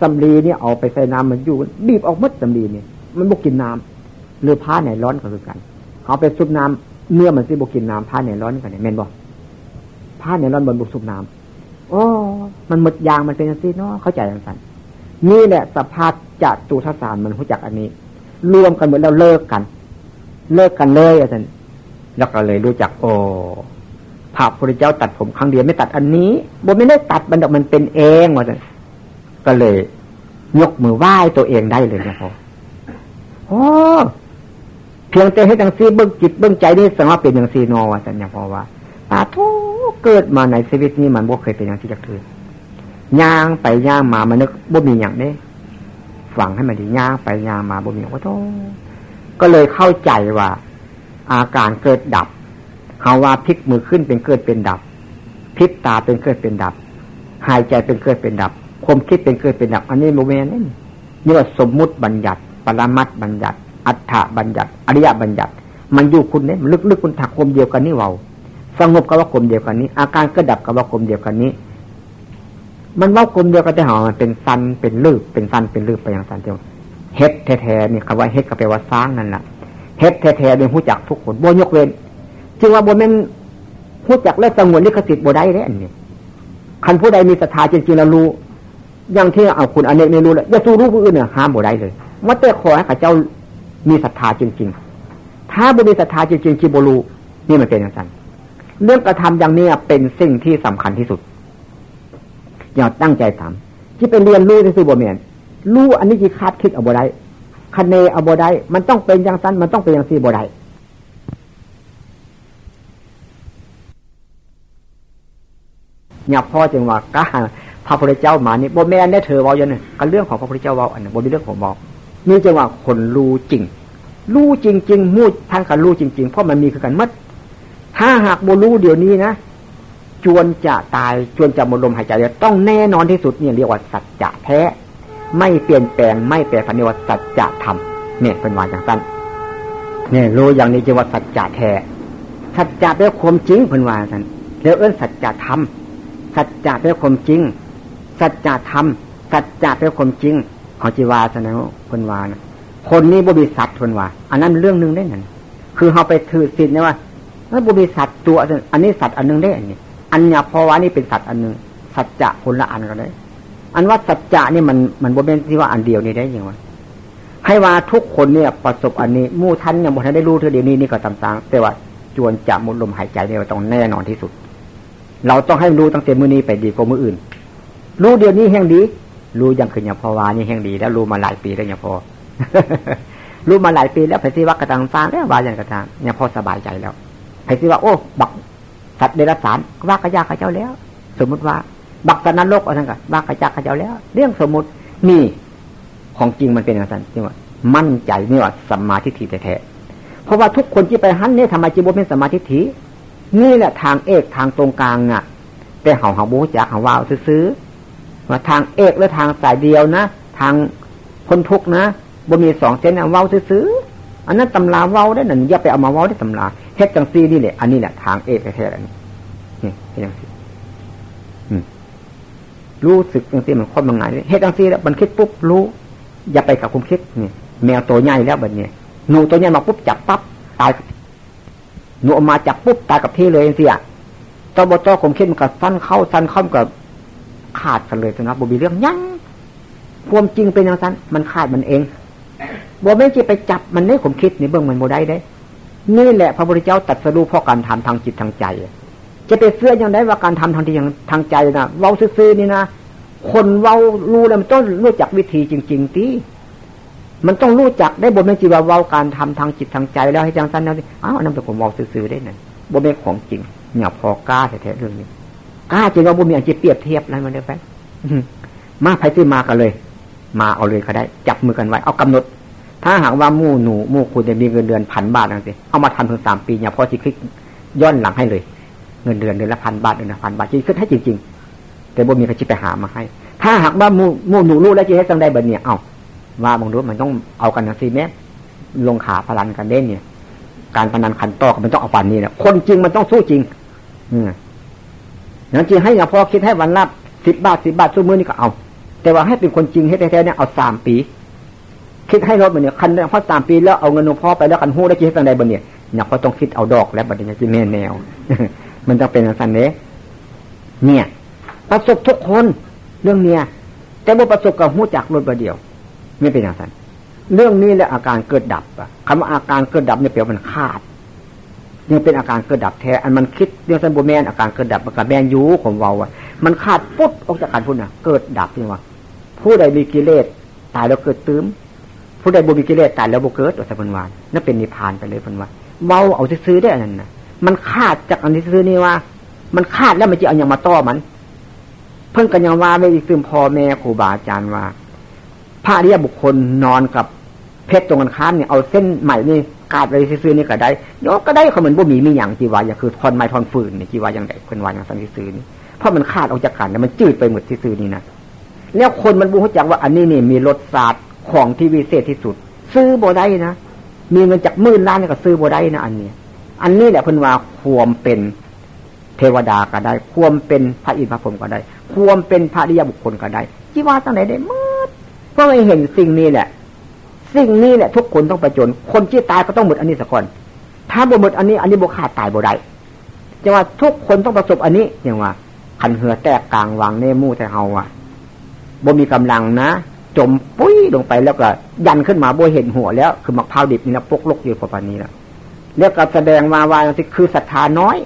สำลีเนี่ยเอาไปใส่น้ำมันอยู่ บีบออกมัดสำลีเนี่ยมันบกกินน้ำหรือผ้าไหนร้อนก็คือกันเอาไปซุปน้ำเนื้อมันสิบกกินน้ำผ้าไหนร้อนกันเนี่ยเมนบอกผ้าเนี่ยร้อนบนบุกสุบน้ำโอ้มันหมดยางมันเป็นอย่างนี้เนาะเข้าใจอย่างนั้นนี่แหละสภาพจัตุทัศานมันรู้จักอันนี้ รวมกันหมดแล้วเลิกกัน เลิกกันเลยอาจารย์แล้วก็เลยรู้จักโอ้พระพุทธเจ้าตัดผมครั้งเดียวไม่ตัดอันนี้บนไม่ได้ตัดมันดอกมันเป็นเองว่าจะ ก็เลย ยกมือไหว้ตัวเองได้เลยนะพ่อโอ้เพียงแต่ให้ดังซีเบิ้งจิตเบิ้งใจนี่สังว่าเป็นอย่างซีโนว่าสัญญาพ่อว่าตาทุเกิดมาในชีวิตนี้มันบ่เคยเป็นอย่างที่จะคือย่างไปย่างมามันนึกบ่มีอย่างนี้ฝังให้มันดีย่างไปย่างมาบ่มีอย่างว่าโตก็เลยเข้าใจว่า อาการเกิดดับเฮาว่าพลิกมือขึ้นเป็นเกิดเป็นดับพลิกตาเป็นเกิดเป็นดับ หายใจเป็นเกิดเป็นดับ ความคิดเป็นเกิดเป็นดับอันนี้โมเมนต์นี่นี่ว่าสมมุติบัญญัติ ปรมัตบัญญัติ อัฏฐบัญญัติ อริยบัญญัติ มันอยู่คุณเนี่ยลึกๆคุณถักคมเดียวกันนี่เว่าสงบกับว่ากลมเดียวกันนี้ อาการก็ดับกับว่ากลมเดียวกันนี้ มันว่ากลมเดียวกันแต่หอมันเป็นสันเป็นลืบเป็นสันเป็นลืบไปอย่างสันเดียวเฮ็ดแท้ๆนี่คำว่าเฮ็ดก็แปลว่าสร้างนั่นแหละเฮ็ดแท้ๆเป็นผู้จักทุกคนบ่ยกเว้นจึงว่าบ่แม่นผู้จักและสงวนลิขสิทธิ์บ่ได้เลยอันนี้คันผู้ใดมีศรัทธาจริงๆแล้วรู้ อย่างที่เอาคุณอเนกไม่รู้เลยอย่าสู้รู้ผู้อื่นเนี่ยห้ามบ่ได้เลยว่าแต่ขอให้ข้าเจ้ามีศรัทธาจริง ๆ ถ้าบุมีศรัทธาจริงๆจีบรูนี่มันเป็นอย่างนั้นเรื่องกระทำอย่างนี้เป็นสิ่งที่สำคัญที่สุด อย่าตั้งใจทำที่เป็นเรียนรู้ที่สุบเมียนรู้อันนี้จีคาดคิดเอาบ่ได้คะเนเอาบ่ได้มันต้องเป็นอย่างสั้นมันต้องเป็นอย่างสี่บ่ได้เนี่ยพ่อจึงว่าก้า พระพุทธเจ้ามานี่บ่แม่นได้เธอว่าอย่างนี้ก็เรื่องของพระพุทธเจ้าว่าอันนี้บ่มีเรื่องของบอกนี่จึงว่าคนรู้จริง รู้จริง ๆ มูดท่านกันรู้จริง ๆ เพราะมันมีคือกันมัดถ้าหากบ่รู้เดี๋ยวนี้นะจวนจะตายจวนจะหมดลมหายใจต้องแน่นอนที่สุดเนี่ยเรียกว่าสัจจะแท้ ไม่เปลี่ยนแปลงไม่แปรผันเรียกว่าสัจจะธรรมเนี่ยเป็นวาอย่างสั้นเนี่ยรู้อย่างนี้จึงว่าสัจจะแท้สัจจะเป็นความจริงเป็นวาสั้นแล้วเอื้นสัจจะธรรมสัจจะเป็นความจริง สัจธรรมสัจจะเป็นความจริงเขาจีวาสนะคนวานะคนนี้บุบิสัตว์คนวาอันนั้นเรื่องหนึ่งได้นั่นคือเขาไปถือสิทธิ์นะว่าไม่บุบิสัตว์ตัวอันนี้สัตว์อันนึงได้อันนี้อันยาพอวานี่เป็นสัตว์อันนึงสัจจะคนละอันกันเลยอันว่าสัจจะนี่มันมันบุเป็นที่ว่าอันเดียวนี่ได้ยังไงให้ว่าทุกคนเนี่ยประสบอันนี้มู่ท่านเนี่ยหมดท่านได้รู้เท่าเดียวนี้นี่ก็ตำตางแต่ว่าจวนจะมุดลมหายใจเนี่ยต้องแน่นอนที่สุด เราต้องให้รู้ตั้งแต่มือนี้ไปดีกว่ามืออื่น รู้เดี๋ยวนี้แห่งดี รู้ยังคือย่างพอวานี่แห่งดี แล้วรู้มาหลายปีแล้วย่างพอ รู้มาหลายปีแล้วไผ่ที่ว่ากระตังฟ้าแล้ววาย่างกระตังเนี่ยพอสบายใจแล้วไผ่ที่ว่าโอ้บักสัตว์เดรัจฉานว่ากระยาข้าเจ้าแล้ว สมมุติว่า บักสัตว์นรกอะไรกันว่ากระยาข้าเจ้าแล้ว เรื่องสมมุตินี่ของจริงมันเป็นอย่างนั้นที่ว่า มั่นใจนี่ว่าสัมมาทิฏฐิแท้เพราะว่าทุกคนที่ไปหันเนี่ยทำไมจิบเป็นสัมมาทิฏฐินี่แหละทางเอกทางตรงกลางอะ แต่เขาเขาบูจักเขาว่าซื้อ ทางเอกและทางสายเดียวนะ ทางพ้นทุกนะบ่มีสองเส้นนะเว้าซื้ออันนั้นตำราเว้าได้หนึ่งอย่าไปเอามาเว้าได้ตำราเฮ็ดจังซีนี่แหละอันนี้แหละทางเอกแท้ๆนนี้นี่เฮ็ดจังซีรู้สึกจังซีมันครอบมันไงเฮ็ดจังซีแล้วมันคิดปุ๊บรู้ อย่าไปกับคุมคิดนี่แมวตัวใหญ่แล้วแบบนี้หนูตัวใหญ่มาปุ๊บจับปั๊บตายหนูออกมาจับปุ๊บตายกับที่เลยเสิอะตบตคุมคิดมันก็สั้นเข้าสั้นเข้ากับ ขาดกันเลยนะบ่มีเรื่องยั่งความจริงเป็นอย่างนั้นมันขาดมันเองบ่ไม่จะไปจับมันในผมคิดในเบื้องมันโมได้ได้นี่แหละพระพุทธเจ้าตัดสรู้เพราะการทำทางจิตทางใจ จะไปเสื้อยังได้ว่าการทำทางที่ยังทางใจนะเว้าซื่อนี่นะคนเว้ารู้แล้วมันต้องรู้จักวิธีจริง ๆที่มันต้องรู้จักได้บนไม่จีว่าเว้าการทำทางจิตทางใจแล้วให้จังสันแล้วอ้าวนั่นเป็นผมเว้าซื่อได้นั่นบนเป็นของจริงเนี่ยพอกล้าแท้ๆเรื่องนี้ กล้าจริงว่าบุญมีอันจะเปรียบเทียบอะไรมาได้ไปมาไพ่ที่มากันเลย มาเอาเลยก็ได้ จับมือกันไว้ เอากำหนด ถ้าหากว่ามู่หนูมู่คุณจะมีเงินเดือนพันบาทนั่นสิเอามาทำเพียงสามปีอย่าพอจิคลิกย้อนหลังให้เลย เงินเดือนเดือนละพันบาทเดือนละพันบาทจีขึ้นให้จริง ๆ แต่บุญมีใครจะไปหามาให้ ถ้าหากว่ามู่มู่หนูรู้แล้วจะให้สังได้บัเนี่ยเอาว่าบางรู้มันต้องเอากันนะสิแม่ลงขาพลันกันเล่นเนี่ย การพนันขันต่อมันต้องเอาปันนี่นะคนจริงมันต้องสู้จริง อืม นั่นจริงให้อย่างพอคิดให้วันละสิบบาทสิบบาทชั่วมือนี่ก็เอา แต่ว่าให้เป็นคนจริงให้แท้ๆเนี่ยเอาสามปี คิดให้รถมันเนี่ยคันเพราะสามปีแล้วเอาเงินหลวงพ่อไปแล้วกันหู้ได้คิดตั้งใดบนเนี่ยเนี่ยพอต้องคิดเอาดอกแล้วบัดนี้จะแม่แนว มันจะเป็นสันเนี้เนี่ย ประสบทุกคนเรื่องเนี้ยแต่บ่ประสบกับหู้จักรถบเดียว ไม่เป็นอย่างนั้นเรื่องนี้และอาการเกิดดับอะคำว่าอาการเกิดดับเนี่ยเปรียบมันขาด นี่เป็นอาการเกิดดับแท้อันมันคิดเรื่องสันบุแมนอาการเกิดดับมันกับแมนยูของเวาอะมันขาดปุ๊บออกจากการพูดน่ะ เกิดดับนี่ว่าผู้ใดมีกิเลสตายแล้วเกิดตื้มผู้ใดบุมีกิเลสตายแล้วบุเกิดตัวสัพนวานนั่นเป็นนิพพานไปเลยพันวานเมาเอาซื้อได้อันนั้นนะมันขาดจากอันที่ซื้อนี่ว่า มันขาดแล้วมันจะเอาอย่างมาต้อมัน เพิ่งกันยังว่าไม่ซึมพ่อแม่ครูบาอาจารย์ว่าพระเรียบุคคลนอนกับ เพชรตรงกันข้ามเนี่ยเอาเส้นใหม่นี่กาดไปซื้อนี่ก็ได้ยกก็ได้เขาเหมือนบ่มีมีอย่างจีวาอย่างคือทอนไม้ทอนฟืนนี่จีวาอย่างไรคนวาอย่างสันซื้อนี่เพราะมันขาดออกจากกันแล้วมันจืดไปหมดที่ซื้อนี่นะแล้วคนมันบูจักว่าอันนี้นี่มีรสศาสตร์ของที่วิเศษที่สุด ซื้อบ่ได้นะมีเงินจากมื่นล้านก็ซื้อบ่ได้นะอันนี้อันนี้แหละเพิ่นว่าควมเป็นเทวดาก็ได้ ควมเป็นพระอินทร์พระพรหมก็ได้ ควมเป็นพระริยบุคคลก็ได้จีว่าตั้งไหนได้มืดเพราะไม่เห็นสิ่งนี้แหละ สิ่งนี้แหละทุกคนต้องประจน คนที่ตายก็ต้องหมดอันนี้สักคนถ้าบ่หมดอันนี้อันนี้บ่ขาดตายบ่ได้จะว่าทุกคนต้องประสบอันนี้อย่างว่าขันเหือแตกกลางวางเนมู่แต่เฮาอะบ่มีกำลังนะจมปุ้ยลงไปแล้วก็ ยันขึ้นมาบ่เห็นหัวแล้ว คือมักพร้าวดิบนี่นะปกลกอยู่ประมาณนี้แล้วแล้วก็แสดงมาว่าที่คือศรัทธาน้อย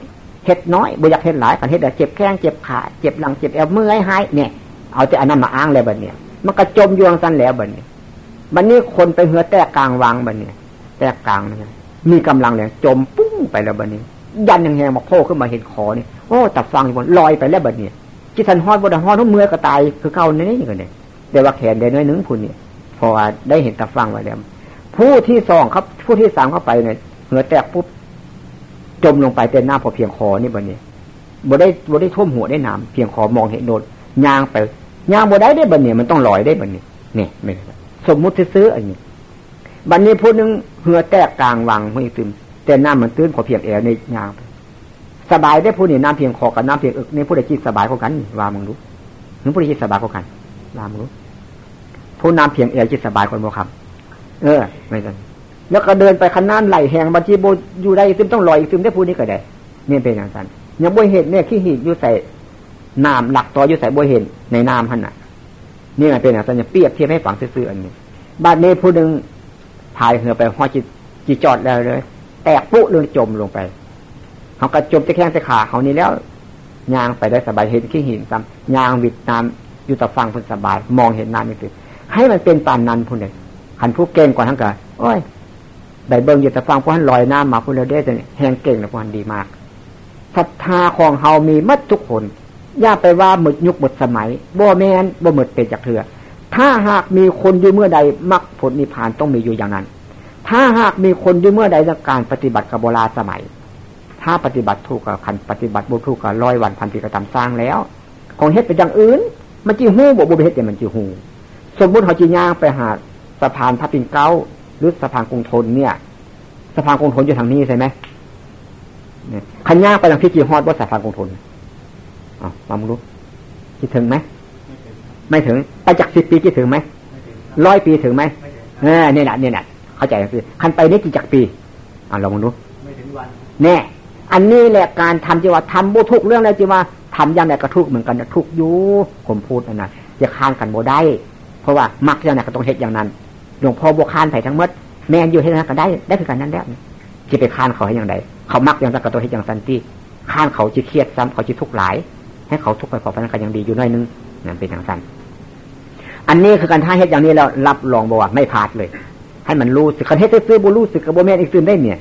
เฮ็ดน้อยบ่อยากเฮ็ดหลายกันเฮ็ดแต่เจ็บแข้งเจ็บขาเจ็บหลังเจ็บแอวเมื่อยหายเนี่ยเอาแต่อันนั้นมาอ้างเลยบัดเนี่ยมันก็จมยวงสั้นแล้วบัดเนี่ย บัดนี้คนไปเหือแตกกลางวางบัดเนี่ยแตกกลางนี่มีกำลังเลยจมปุ้งไปแล้วบัดนี้ ยันยังแหงมาโผล่ขึ้นมาเห็นคอนี่โอ้ตับฟังอยู่บนลอยไปแล้วบัดเนี่ยจิทันฮอดบนฮอดทุกเมื่อก็ตายคือเก่านี่นี่กันเนี่ยเดี๋ยวว่าแขนได้น้อยนึงพุ่นเนี่ยพอได้เห็นตับฟังไว้แล้วผู้ที่สองครับ ผู้ที่สามเข้าไปเนี่ยเหือแตกปุ๊บจมลงไปเต็มหน้าพอเพียงคอนี่บัดนี้บ่ได้บ่ได้ท่วมหัวได้น้ำเพียงคอมองเห็นโดนยางไปยางบ่ได้ได้บัดนี้มันต้องลอยได้บัดนี้นี่ไม่ สมมุติซื้ออันนี้บัดนี้พูดนึงเหือแตกกลางวังไม่ตึมแต่น้ำมันตื้นพอเพียงแอร์ในยางไปสบายได้พูดนี่น้ำเพียงคอกับน้ำเพียงอึกในี่พูดได้คิดสบายกว่ากันว่ามึงรู้มึงพูดได้คิดสบายกว่ากันว่ามึงรู้พูดน้ำเพียงแอร์คิดสบายกว่าบ่ครับเออไม่ใช่แล้วก็เดินไปขนานไหลแหงบางทีโบอยู่ได้ซึมต้องลอยซึมได้พูดนี่ก็ได้เนี่ยเป็นอย่างนั้นยังบ่เห็นเนี่ยขี้หีดอยู่ใส่น้ำหลักต่ออยู่ใส่บ่เห็นในน้ำพันน่ะ นี่มันเป็นอย่างนั้นเปรียบเทียบให้ฝังซื่อๆอันนี้บ้านนี้ผู้หนึ่งพายเหือไปห้อยจิจีจอดแล้วเลย แตกปุ๊เลยจมลงไปเขากระจมจะแข้งจะขาเขานี่แล้วยางไปได้สบายเห็นขี้หินซ้ำยางวิดน้ำอยู่ต่ฟังพุ่นสบาย มองเห็นน้ำนี่คือให้มันเป็นปานนั้นพุ่นเลยขันผู้เก่งกว่าทั้งกันโอ้ยได้เบิ่งอยู่แต่ฟังพวกท่นลอยน้ำมาพูดแล้วได้แต่แหงเก่งนะพวกท่นดีมากศรัทธาของเฮามีมัดทุกคน ย่าไปว่าหมดยุคหมดสมัยบ่แมนบ่หมดเป็นจากเถือถ้าหากมีคนอยู่เมื่อใดมรรคผลนิพพานต้องมีอยู่อย่างนั้น ถ้าหากมีคนอยู่เมื่อใดในการปฏิบัติกับโบราณสมัย ถ้าปฏิบัติถูกกับคันปฏิบัติบุถูกกับร้อยวันพันปีกระทำสร้างแล้ว ของเฮ็ดเป็นอย่างอื่น มันจีหูบ่บ่เฮ็ดแต่มันจีหูสมมติเขาจีย่างไปหาสะพานพระปิ่นเก้า หรือสะพานกรุงทนเนี่ย สะพานกรุงทนอยู่ทางนี้ใช่ไหมขันย่างไปทางที่จีฮอดว่าสะพานกรุงทน อ๋อมามึงรู้คิดถึงไหมไม่ถึงไปจากสิบปีคิดถึงไหมร้อยปีถึงไหมเออเนี่ยแหละเนี่ยแหละเข้าใจคือคันไปนี่กี่จักปีอ่าลองมึงรู้ไม่ถึงวันแน่อันนี้แหละการทำจีว่าทำบุทุกเรื่องเลยจีว่าทำอย่างไรก็ทุกเหมือนกันทุกอยู่ผมพูดนะอย่าค้านกันโบได้ เพราะว่ามักอย่างไรก็ต้องเฮ็ดอย่างนั้นหลวงพ่อโบคานไผ่ทั้งหมดแม่นอยู่ให้นั้นก็ได้ได้คือกันนั้นแล้วจะไปค้านเขาให้อย่างไรเขามักอย่างนั้นก็ตัวให้อย่างสันติค้านเขาจะเครียดซ้ำเขาจะทุกข์หลาย ให้เขาทุกข์ไปพอพนันกันยังดีอยู่น้อยนึงนั่นเป็นอย่างสั้นอันนี้คือการท่าเฮ็ดอย่างนี้แล้วรับรองบอกว่าไม่พลาดเลย ให้มันรู้สึกคันเฮ็ดซื้อบุรู้สึกกับโบแมนอีกซื้อได้เนี่ย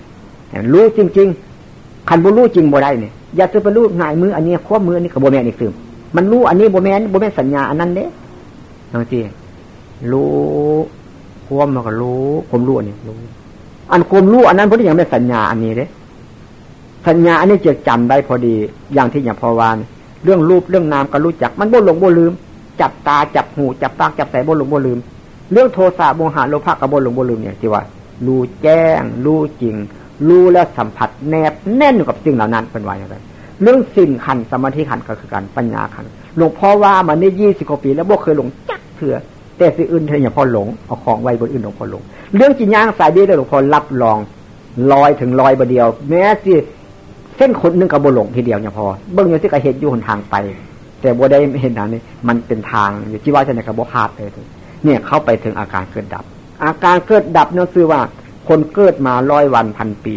รู้จริง ๆ คันบุรู้จริงบ่ได้เนี่ยอย่าซื้อไปรู้ง่ายมืออันนี้ควบมืออันนี้กับโบแมนอีกซื้อมันรู้อันนี้โบแมนโบแมนสัญญาอันนั้นเด้บางทีรู้ควมมันก็รู้ผมรู้อันนี้รู้อันความรู้อันนั้นพอดียังไม่สัญญาอันนี้เลยสัญญาอันนี้จะจำได้พอดีอย่างที่อย่างพอวาน เรื่องรูปเรื่องนามก็รู้จัก มันบ่หลงบ่ลืม จับตาจับหูจับปากจับใส่บ่หลงบ่ลืม เรื่องโทสะโมหะโลภะกับบ่หลงบ่ลืมเนี่ยที่ว่ารู้แจ้ง รู้จริง รู้แล้วสัมผัสแนบแน่นอยู่กับสิ่งเหล่านั้นเป็นวาอย่างไรเรื่องสิ่งขันสมาธิขันก็คือการปัญญาขันหลวงพ่อว่ามันนี่ยี่สิบกว่าปี แล้วบ่เคยหลงจักเถื่อแต่สิ่งอื่นเธออย่าพอหลงเอาของไว้บนอื่นหลวงพ่อหลง เรื่องจินย่างสายดีเลยหลวงพ่อรับรองลอยถึงลอยบเดียว แม้สิ ส้นขนนึงกับบหลงทีเดียวเนี่ยพอเบื้องอยู่ที่กระเห็นอยู่หนทางไป แต่บัได้เห็นนั้นนี่มันเป็นทางอยู่ที่ว่าจะในกระบอกพาดเลยเนี่ยเข้าไปถึงอาการเกิดดับ อาการเกิดดับนั่นคือว่า คนเกิดมาร้อยวันพันปี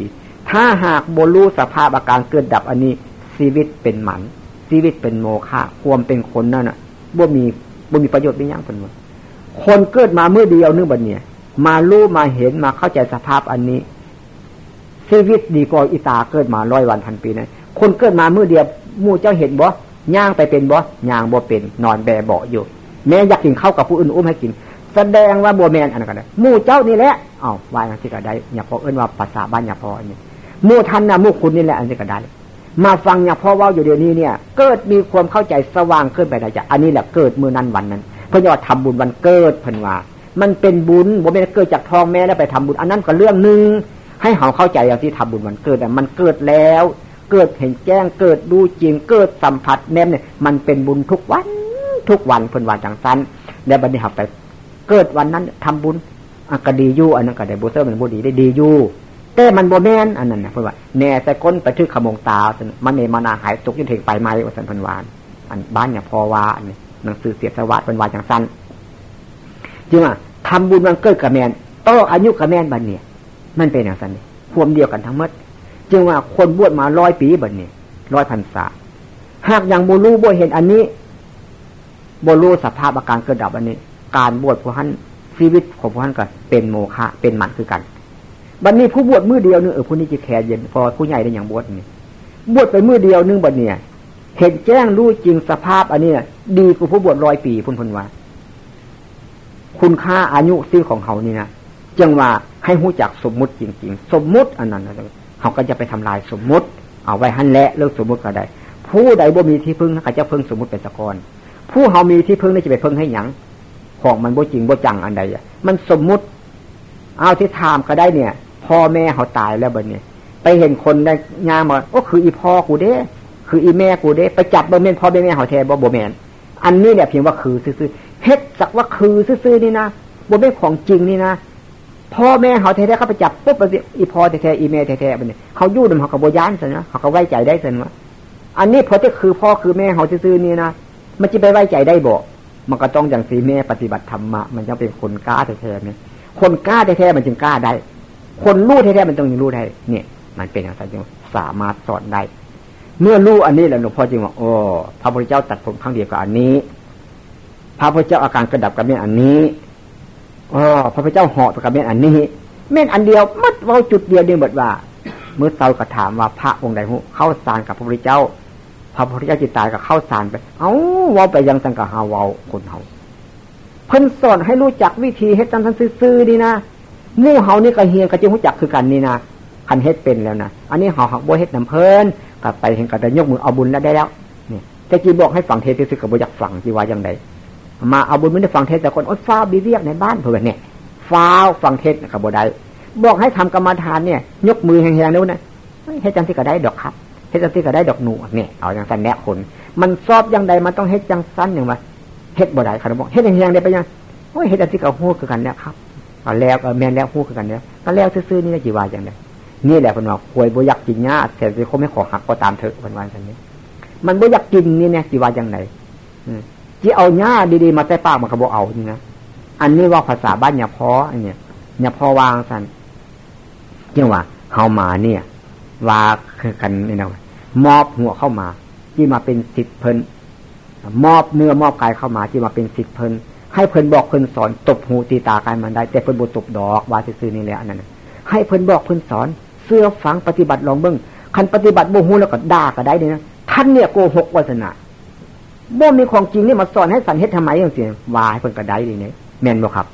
ถ้าหากบรู้สภาพอาการเกิดดับอันนี้ชีวิตเป็นหมันชีวิตเป็นโมฆะความเป็นคนนั่นอะบ่มีบ่มีประโยชน์ไม่ยั่งเป็นหมดคนเกิดมาเมื่อเดียวนึกบัดเนี่ย มารู้มาเห็นมาเข้าใจสภาพอันนี้ ชีวิตดีกว่าอิตาเกิดมาร้อยวันพันปีนะคนเกิดมาเมื่อเดียวมู่เจ้าเห็นบ่ย่างไปเป็นบ่ย่างบ่เป็น นอนแบเบาอยู่ แม้อยากกินข้าวกับผู้อื่นอุ้มให้กิน แสดงว่าบัวแมนอันนั้นก็ได้มู่เจ้านี่แหละอ้าววายอันที่ก็ได้อย่าพอเอื้นว่าภาษาบ้านอย่าพออันนี้มู่ท่านนะมู่คุณนี่แหละอันที่ก็ได้มาฟังอย่าพอว่าอยู่เดี๋ยวนี้เนี่ย เกิดมีความเข้าใจสว่างขึ้นไปได้จากอันนี้แหละเกิดมือนั้นวันนั้นเพื่อจะทำบุญวันเกิดเพิ่นว่ามันเป็นบุญบ่เป็นเกิดจากทองแม่แล้วไปทำบุญ อันนั้นก็เรื่องหนึ่ง ให้เขาเข้าใจอย่างที่ทำบุญวันเกิดแต่มันเกิดแล้ว เกิดเห็นแจ้งเกิดดูจริง เกิดสัมผัสแนมเนี่ยมันเป็นบุญทุกวันทุกวันเพิ่นว่าจังสันแล้วบัดนี้หับไปเกิดวันนั้นทำบุญก็ดีอยู่อันนั้นก็ได้บุเซอร์มันบุดีได้ดีอยู่แต่มันโบแมนอันนั้นนะเพื่อว่าแน่แต่ก้นไปทึกขมงตามันเนมานาหายตกยิ่งถึงไปไหมว่าสันพันวานอันบ้านเนี่ยพอว่าอันนี้หนังสือเสียสวัสดิ์เป็นวานจังสั้นจริงอะทำบุญมันเกิดกับแมนโตอายุกับแมนบันเนี่ย มันเป็นอย่างสั้นนี่พวมเดียวกันทั้งหมดจึงว่าคนบวชมาร้อยปีบันเนี่ยร้อยพันษาหากยังบูรู้บ่เห็นอันนี้บูรู้สภาพอาการเกิดดับอันนี้ การบวชพวกท่านชีวิตของพวกท่านก็เป็นโมฆะเป็นมันคือกันบัดนนี้ผู้บวชมือเดียวนึงเออผู้นี้จะแคร์เย็นพอผู้ใหญ่ได้อย่างบวชนี่บวชไปมือเดียวนึงบัดเนี่ย เห็นแจ้งรู้จริงสภาพอันนี้ดีกว่าผู้บวชร้อยปีพุ่นพุ่นว่า คุณค่าอายุซีของเขานี่นะ จังว่าให้หู้จักสมมุติจริง ๆ สมมุติอันนั้นเขาก็จะไปทำลายสมมุติ เอาไว้หันแหละเรื่องสมมุติก็ได้ ผู้ใดบ่มีที่พึ่งก็จะพึ่งสมมุติเป็นตะกอนผู้เขามีที่พึ่งนี่จะไปพึ่งให้หยังของมันบ่จริงบ่จังอันใดอะมันสมมุติ เอาที่ถามก็ได้เนี่ย พ่อแม่เขาตายแล้วบัดเนี่ยไปเห็นคนได้งามมาก็คืออีพ่อกูเด้ คืออีแม่กูเด้ ไปจับบ่เม่นพ่อแม่เขาแทนบ่บ่แมนอันนี้เนี่ยเพียงว่าคือซื่อเฮ็ดสักว่าคือซื่อนี่นะบ่เป็นของจริงนี่นะ พ่อแม่เขาแท้ๆเขาไปจับปุ๊บอีพ่อแท้ๆอีแม่แท้ๆบัดเนี่ยเขายู่ดมเขากับโบยานสินะเขาก็ไว้ใจได้สินะอันนี้พอจะคือพ่อคือแม่เขาซื่อนี่นะมันจะไปไว้ใจได้บ่มันก็ต้องอย่างสีแม่ปฏิบัติธรรมะมันจะเป็นคนกล้าแท้ๆเนี่ยคนกล้าแท้ๆมันจึงกล้าได้ คนรู้แท้ๆมันต้องยังรู้ได้ เนี่ย มันเป็นอย่างไรจึงสามารถสอนได้ เมื่อรู้อันนี้แล้วหลวงพ่อจึงว่าโอ้พระพุทธเจ้าตัดผมครั้งเดียวกับอันนี้ พระพุทธเจ้าอาการกระดับกับเม่นอันนี้ อ๋อพระพุทธเจ้าเหาะกับเม่นอันนี้เม่นอันเดียวมัดว่าจุดเดียวเดียวหมดว่าเมื่อเตากระถามว่าพระองค์ใดหูเข้าสารกับพระพุทธเจ้า พระพุทธเจ้าจิตตายกับเข้าสารไป เอ้าว่าไปยังสังกะฮาวาคนเฮาเพิ่นสอนให้รู้จักวิธีเฮ็ดจังทันซื่อๆดีนะมู่เฮานี่ก็เฮียก็จะรู้จักคือกันนี่นะคันเฮ็ดเป็นแล้วนะอันนี้เฮาหักบ่เฮ็ดน้ำเพลินกลับไปเห็นก็ได้ยกมือเอาบุญแล้วได้แล้วนี่แต่จีบอกให้ฟังเทศซื่อๆกับบ่อยากฟังจีว่าอย่างไร มาเอาบุญไม่ได้ฟังเทศแต่คนอดฟ้าบีเรียกในบ้านเพื่อนเนี่ยฟ้าฟังเทศกับบ่ได้บอกให้ทำกรรมฐานเนี่ย ยกมือแหงๆนู้นนะเฮ็ดจังที่ก็ได้ดอกครับเฮ็ดจังที่ก็ได้ดอกหนูเนี่ยเอาอย่างสั้นแนะคนมันซอบอย่างใดมันต้องเฮ็ดจังสั้นอย่างว่าเฮ็ดบ่ได้เขาบอกเฮ็ดอย่งยังได้ไปยังโอ้ยเฮ็ดอันที่กับหูคือกันเนี่ยครับเอาแล้วแม่นแล้วหู้คือกันเนี่ยก็แล้วซื่อๆนี่นะจีวาอย่างไรนี่แหละคนว่าควยบ่อยากกินหญ้าแต่เขาไม่ขอหักก็ตามเถอะวันวันนี้ มันบ่อยากกินนี่เนี่ยจีวาอย่างไร จีเอาหญ้าดีๆมาใส่ปากมันก็บ่เอานี่นะอันนี้ว่าภาษาบ้านอย่าพออันเนี้ยอย่าพอวางสันเรื่งว่าเฮามาเนี่ย ว่าคือกันนี่นะมอบหัวเข้ามา ที่มาเป็นสิทธิ์เพิ่นมอบเนื้อมอบกายเข้ามา ที่มาเป็นสิทธิ์เพิ่นให้เพิ่นบอกเพิ่นสอนตบหูตีตากายมันได้ แต่เพิ่นบุตบดอกวาซื้อนี่แหละอันนั้นให้เพิ่นบอกเพิ่นสอนเสื้อฝังปฏิบัติลองเบิ้งคันปฏิบัติโมหูแล้วก็ด่าก็ได้เลยนะท่านเนี่ยโกหกวาสนา บ่มีของจริงนี่มาสอนให้สันเฮ็ดทำไมอย่างเสียวายเพิ่นก็ไดเลยเนี่ยแม่นบ่ครับ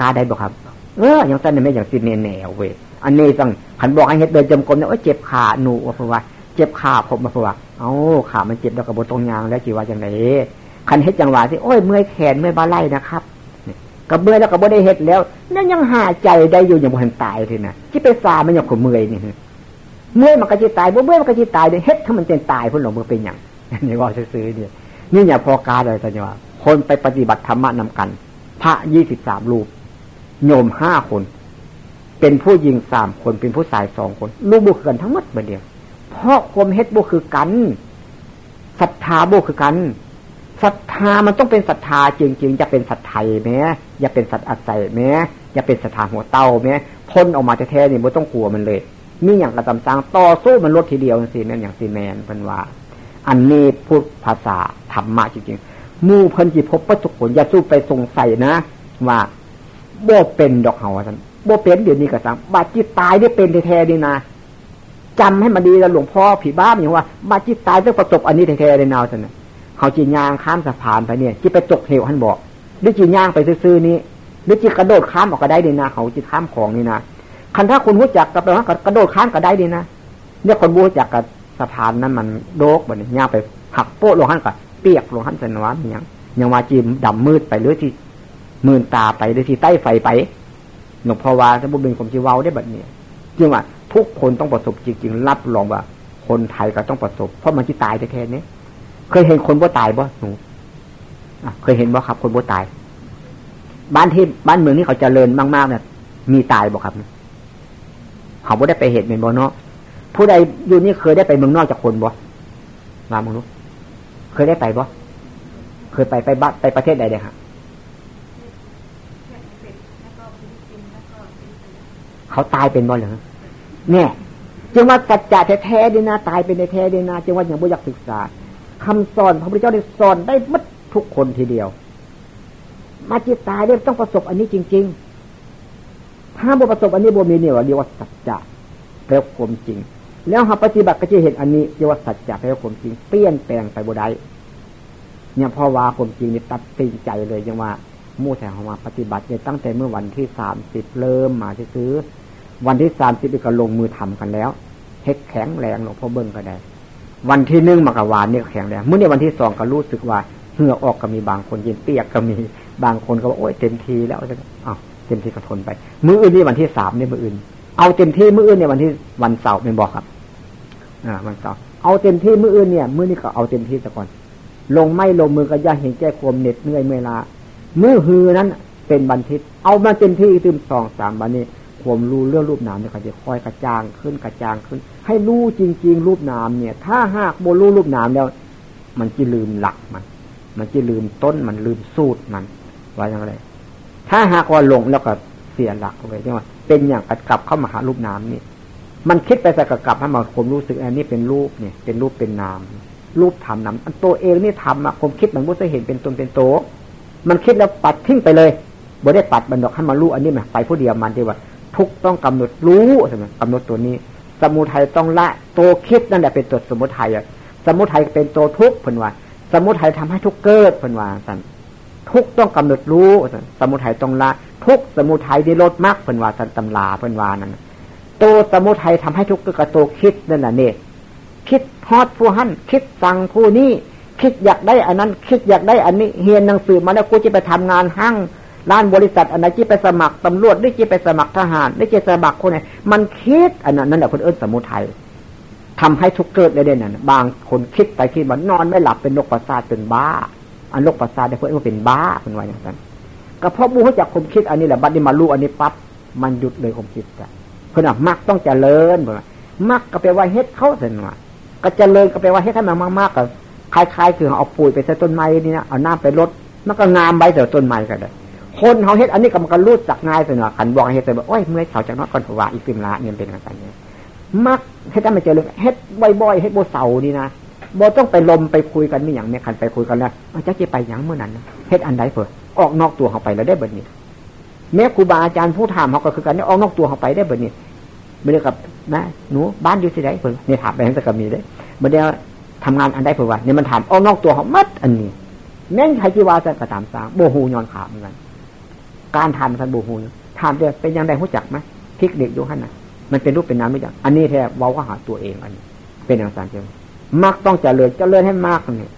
กาได้บ่ครับ เอออย่างสั้นไม่อย่างสิเนแนวเว้ยอันนี้ต้องขันบอกให้เฮ็ดเดินจมกลมเนี่ยเจ็บขาหนูว่าเพราะว่าเจ็บขาผมมาเพราะว่าเอ้าขามันเจ็บแล้วก็บตรงยางแล้วจีว่าอย่างไรคันเฮ็ดจังหวะที่โอ้ยเมื่อยแขนเมื่อยบาไล่นะครับก็เมื่อยแล้วก็บ่ได้เฮ็ดแล้ว นั่นยังหาใจได้อยู่อย่างบ่ทันตายทีนะที่ไปซามันยังขมเมื่อยนี่เมื่อยมันก็จะตายบ่เมื่อยมันก็จะตายเลยเฮ็ดถ้ามันเป็นตายพุ่นหลงมือเป็นอย่างนี่ว่าซื้อเนี่ย นี่อย่าพอกาเลยแต่ว่าคนไปปฏิบัติธรรมะนำกัน พระยี่สิบสามรูป โยมห้าคน เป็นผู้หญิงสามคนเป็นผู้ชายสองคน ลูกบุคกันทั้งหมดเบเดียว เพราะความเฮ็ดบุคือกันศรัทธาบุคือกันศรัทธามันต้องเป็นศรัทธาจริงๆจะเป็นศรัทไทยแม้อย่าเป็นสัตว์อัศยแม้อย่าเป็นศรัทธาหัวเต้าแม้พ้นออกมาแท้ๆนี่ไม่ต้องกลัวมันเลยมีอย่างกระตำซังต่อสู้มันลดทีเดียวสินั่นอย่างซีแมนเป็นว่า อันนี้พูดภาษาธรรมะจริงๆมู่เพิ่นจีพบประจุผลอย่าสู้ไปสงสัยนะ ว่าโบเป็นดอกเหาท่านโบเป็นเดี๋ยวนี้ก็ตามบาดจิตตายได้เป็นแท้ๆนี่นะจำให้มันดีแล้วหลวงพ่อผีบ้าอย่างว่าบาดจิตตายต้องประสบอันนี้แท้ๆในนาวท่านเขาจีนยางข้ามสะพานไปเนี่ยจีไปตกเหวท่านบอกหรือจีนยางไปซื้อๆนี้หรือจีกระโดดข้ามออกก็ได้ดีนะเขาจีข้ามของนี่นะคันถ้าคุณรู้จักกับแปลว่ากระโดดข้ามก็ได้ดีนะเนี่ยคนรู้จักกับ สะพานนั้นมันโดกแบบนี้ย่างไปหักโป๊ะลงหันกับเปียกลงหันสนวะอย่างยังว่าจีมดำมืดไปหรือที่มืนตาไปหรือที่ใต้ไฟไปหลวงพ่อว่าถ้าบุญเป็นผมจีวาวได้แบบนี้จริงว่าทุกคนต้องประสบจริงๆรับรองว่า คนไทยก็ต้องประสบ เพราะมันที่ตายแท้ๆนี้เคยเห็นคนบ่ตายบ่หนูเคยเห็นบ่ครับ คนบ่ตาย บ้านที่บ้านเมืองนี้เขาเจริญมากๆเนี่ยมีตายบ่ครับเขาบ่ได้ไปเห็นเป็นบ่เนาะ ผู้ใดอยู่นี่เคยได้ไปเมืองนอกจากคนบ่มามึงรู้เคยได้ไปบ่เคยไปไปบ้านไปประเทศใดเด้ครับเขาตายเป็นบ่เหรอเนี่ยจึงว่าสัจจะแท้ๆดีนะตายเป็นแท้ๆดีนะจึงว่าอย่างบุญยากศึกษาคำสอนพระพุทธเจ้าได้สอนได้มัดทุกคนทีเดียว มาจิตตายเนี่ยต้องประสบอันนี้จริง ๆ ถ้าบุประสบอันนี้บุมีเนี่ยเรียกว่าสัจจะแปลความจริง แล้วหาปฏิบัติก็จะเห็นอันนี้เรียกว่าสัจจะแปลความจริงเปลี่ยนแปลงไปบุได้เนี่ยพ่อว่าความจริงนี่ตัดติงใจเลยยังว่ามู่แถวมาปฏิบัติเนี่ยตั้งแต่เมื่อวันที่สามสิบเริ่มมาซื้อวันที่สามสิบก็ลงมือทำกันแล้วเฮ็ดแข็งแรงหลวงพ่อเบิ้งก็ได้ วันที่หนึ่งมกวานเนี่ยแข็งแรงเมื่อในวันที่สองก็รู้สึกว่าเหงื่อออกก็มีบางคนยินเปียกก็มีบางคนก็บอกโอ้ยเต็มทีแล้วอ้าวเต็มทีก็ทนไป มืออื่นนี่วันที่สามเนี่ยมืออื่น เอาเต็มที่มืออื่นเนี่ยวันที่วันเสาร์เป็นบอกครับ อ่าวันเสาร์เอาเต็มที่มืออื่นเนี่ยมือนี้ก็เอาเต็มที่ซะก่อน ลงไม่ลงมือก็ย่าเห็นแก้ความเหน็ดเหนื่อยเมื่อลามือฮือนั้นเป็นบันทิตเอามาเต็มที่ตึมสองสามวันนี้ผมรู้เรื่องรูปนามเนี่ยเขาจะค่อยกระจางขึ้นกระจางขึ้น ให้รู้จริง ๆ รูปนามเนี่ย ถ้าหากโบรู้รูปนามแล้ว มันจะลืมหลักมัน มันจะลืมต้นมันลืมสูตรมันว่าอย่างไร ถ้าหากว่าหลงแล้วก็เสียหลักไปใช่ไหมเป็นอย่างกลับเข้ามาหารูปนามนี่ มันคิดไปสักกลับให้มาผมรู้สึกอันนี้เป็นรูปเนี่ย เป็นรูปเป็นนาม รูปทำนามอันตัวเองนี่ทำอะผมคิดมันไม่เคยเห็นเป็นตนเป็นโต มันคิดแล้วปัดทิ้งไปเลยบ่ได้ปัดบันดอกให้มารู้อันนี้ไหมไปผู้เดียวมันดีว่า ทุกต้องกำหนดรู้ใช่ไหมกำหนดตัวนี้ สมุทัยต้องละตัวคิดนั่นแหละเป็นตัวสมุทัยอะสมุทัยเป็นตัวทุกข์เพิ่นว่า สมุทัยทำให้ทุกเกิดเพิ่นว่าสันทุกต้องกำหนดรู้ สมุทัยต้องละ ทุกสมุทัยได้ลดมากเพิ่นว่าสันตำลาเพิ่นว่านั่น ตัวสมุทัยทำให้ทุกข์ก็ตัวคิดนั่นแหละเนี่ยคิดทอดผู้หั่นคิดสั่งผู้นี้คิดอยากได้อันนั้น คิดอยากได้อันนี้เฮียนหนังสือมาแล้วกูจะไปทำงานห้างร้านบริษัทอันไหนที่ไปสมัครตำรวจได้ที่ไปสมัครทหารได้ที่สมัครคนไหนมันคิดอันนั้นนั่นแหละคนเอิ้นสมุทัยทำให้ทุกเกิดได้เด่นนั่นบางคนคิดไปคิดมานอนไม่หลับเป็นโรคประสาทเป็นบ้า อันโรคประสาทได้เพื่อนว่าเป็นบ้าเป็นว่าอย่างนั้นก็เพราะบูเขาจากความคิดอันนี้แหละบัดนี้มารู้อันนี้ปั๊บมันหยุดเลยความคิดแต่ เพื่อนมักต้องเจริญบ่มักก็แปลว่าเฮ็ดเขาเสร็จว่าก็เจริญก็แปลว่าเฮ็ดให้มันมากๆก็คล้ายๆคือเอาปุ๋ยไปใส่ต้นไม้นี่นะเอาน้ำไปลดมันก็งามใบแต่ต้นไม้ก็ได้คนเขาเฮ็ดอันนี้ก็มันก็รู้จักง่ายเสนะขันบอกเฮ็ดแต่บอกโอ้ยเมื่อเขาจากนอกก่อนว่าอีกสิมละเนี่ยเป็นอะไรเนี่ยมักเฮ็ดได้ไม่เจอเลยเฮ็ดบ่อยๆเฮ็ดโบเสานี่นะโบต้องไปลมไปคุยกันไม่อย่างเนี่ยขันไปคุยกันแล้วจะจะไปอย่างเมื่อนั้นเฮ็ดอันใดเผื่อออกนอกตัวเขาไปแล้วได้เบิดนี้ แม้ครูบาอาจารย์ผู้ถามเขาก็คือกันนี่ออกนอกตัวเขาไปได้เบิดนี้ไม่ได้กับนะหนูบ้านอยู่ที่ไหนเผื่อเนี่ยถามไปทั้งตะกมีได้มื่อเดียวทำงานอันใดเผื่อว่าเนี่ยมันถามออกนอกตัวเขามัดอันนี้ แม่งใครจีวาจะกระตามสางโบหูย้อนขาเหมือนกันการทำทันโบูฮูทำเดียเป็นยังไงหู้จักไหมทิกเด็กอยู่ขันนะมันเป็นรูปเป็นนามไม่จักอันนี้แท้เว้าก็หาตัวเองอันนี้ เป็นอย่างสารเจ้ามักต้องเจริญเจริญให้มากนี่ย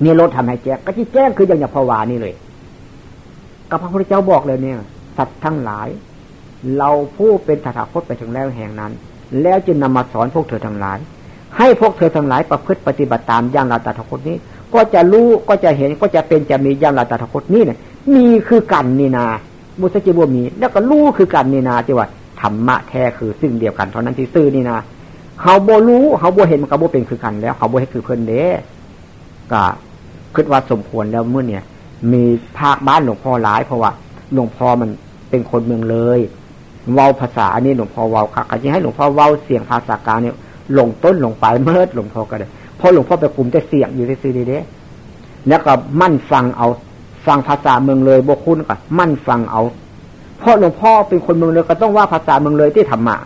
เนี่ยรถทำให้แจ้งก็ที่แจ้งคืออย่างอย่างภาวานี่เลย พระพุทธเจ้าบอกเลยเนี่ย สัตว์ทั้งหลาย เราผู้เป็นถาคตไปถึงแล้วแห่งนั้น แล้วจึงนำมาสอนพวกเธอทั้งหลาย ให้พวกเธอทั้งหลายประพฤติปฏิบัติตามอย่างเราตถาคตนี้ ก็จะรู้ก็จะเห็นก็จะเป็นจะมีอย่างเราตถาคตนี้เนี่ยมีคือกันนี่นามุสจิบวมี แล้วก็รู้คือกันนี่นาจีว่าธรรมะแท้คือซึ่งเดียวกันเท่านั้นที่ซื่อนี่นาเขาโบรู้เขาโบเห็นมันก็โบเป็นคือกันแล้ว เขาโบให้คือเพิ่นเด้ก็คิดว่าสมควรแล้วเมื่อเนี่ย มีภาคบ้านหลวงพ่อหลายเพราะว่าหลวงพ่อมันเป็นคนเมืองเลยเว้าภาษาอันนี้หลวงพ่อเว้าค่ะก็จะให้หลวงพ่อเว้าเสียงภาษากลางเนี่ยลงต้นลงปลายเมื่อหลวงพ่อก็ได้เพราะหลวงพ่อไปกลุ่มแต่เสียงอยู่ที่ซีดีเด้แล้วก็มั่นฟังเอาฟังภาษาเมืองเลยบกคุณก็มั่นฟังเอา เพราะหลวงพ่อเป็นคนเมืองเลยก็ต้องว่าภาษาเมืองเลยที่ธรรมะ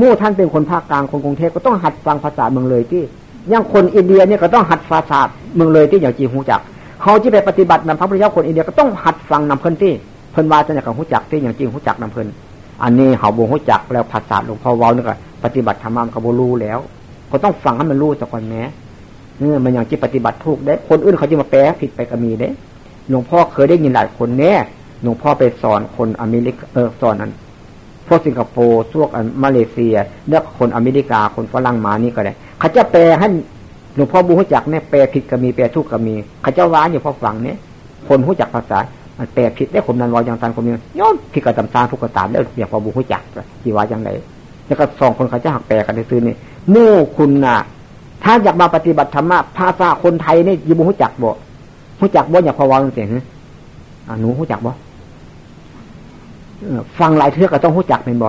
มู่ท่านเป็นคนภาคกลางคนกรุงเทพก็ต้องหัดฟังภาษาเมืองเลยที่ยังคนอินเดียเนี่ยก็ต้องหัดภาษาเมืองเลยที่อย่างจีหูจัก เขาที่ไปปฏิบัตินำพระพุทธเจ้าคนอินเดียก็ต้องหัดฟังนำเพิ่นที่เพิ่นว่าจะอย่างหูจักที่อย่างจริงหูจักนำเพิ่นอันนี้เขาบูหูจักแล้วภาษาหลวงพ่อวานี่ก็ปฏิบัติธรรมะมันก็บูรู้แล้ว ก็ต้องฟังให้มันรู้จากคนแม้เนี่ยมันอย่างที่ปฏิบัติถูกได้ คนอื่นเขาจะมาแปลผิดไปก็มีเด้หลวงพ่อเคยได้ยินหลายคนแน่หลวงพ่อไปสอนคนอเมริกเออสอนนั้นพวกสิงคโปร์พวกมาเลเซียเลือกคนอเมริกาคนฝรั่งมานี่ก็ได้เขาจะแปลให้ หลวงพ่อบูฮู้จักเนี่ยแปลผิดก็มีแปลทุกก็มีเขาเจะว้าอยู่พอฟังเนี่ยคนหู้จักภาษา มันแปลผิดได้ผมนันวาอย่างตันคนนี้ย้อนผิดกับตำตาทุกกระตามแล้วอย่างพอบูฮู้จักที่ว่าอย่างไรแล้วก็สองคนเขาจะหักแปลกันในซื้อนี่มู่คุณน่ะ ถ้าอยากมาปฏิบัติธรรมะภาษาคนไทยนี่ยิบูฮู้จักบ่ฮู้จักบ่อย่างพอวางเสียงหนูฮู้จักบ่ฟังหลายเทือกก็ต้องหู้จักเป็นบ่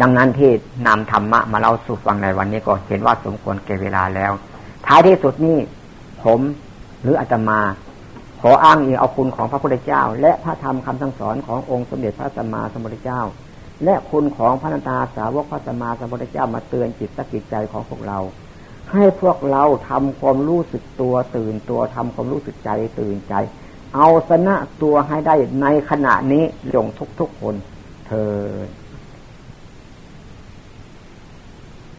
ดังนั้นที่นำธรรมะมาเล่าสู่ฟังในวันนี้ก็เห็นว่าสมควรเก็บเวลาแล้ว ท้ายที่สุดนี้ผมหรืออาตมา ขออ้างอิงเอาคุณของพระพุทธเจ้า และพระธรรมคำสั่งสอนขององค์สมเด็จพระสัมมาสัมพุทธเจ้า และคุณของพระนันตาสาวกพระสัมมาสัมพุทธเจ้ามาเตือนจิตสกิจใจของพวกเรา ให้พวกเราทำความรู้สึกตัวตื่นตัวทำความรู้สึกใจตื่นใจ เอาชนะตัวให้ได้ในขณะนี้ลงทุกๆคนเธอ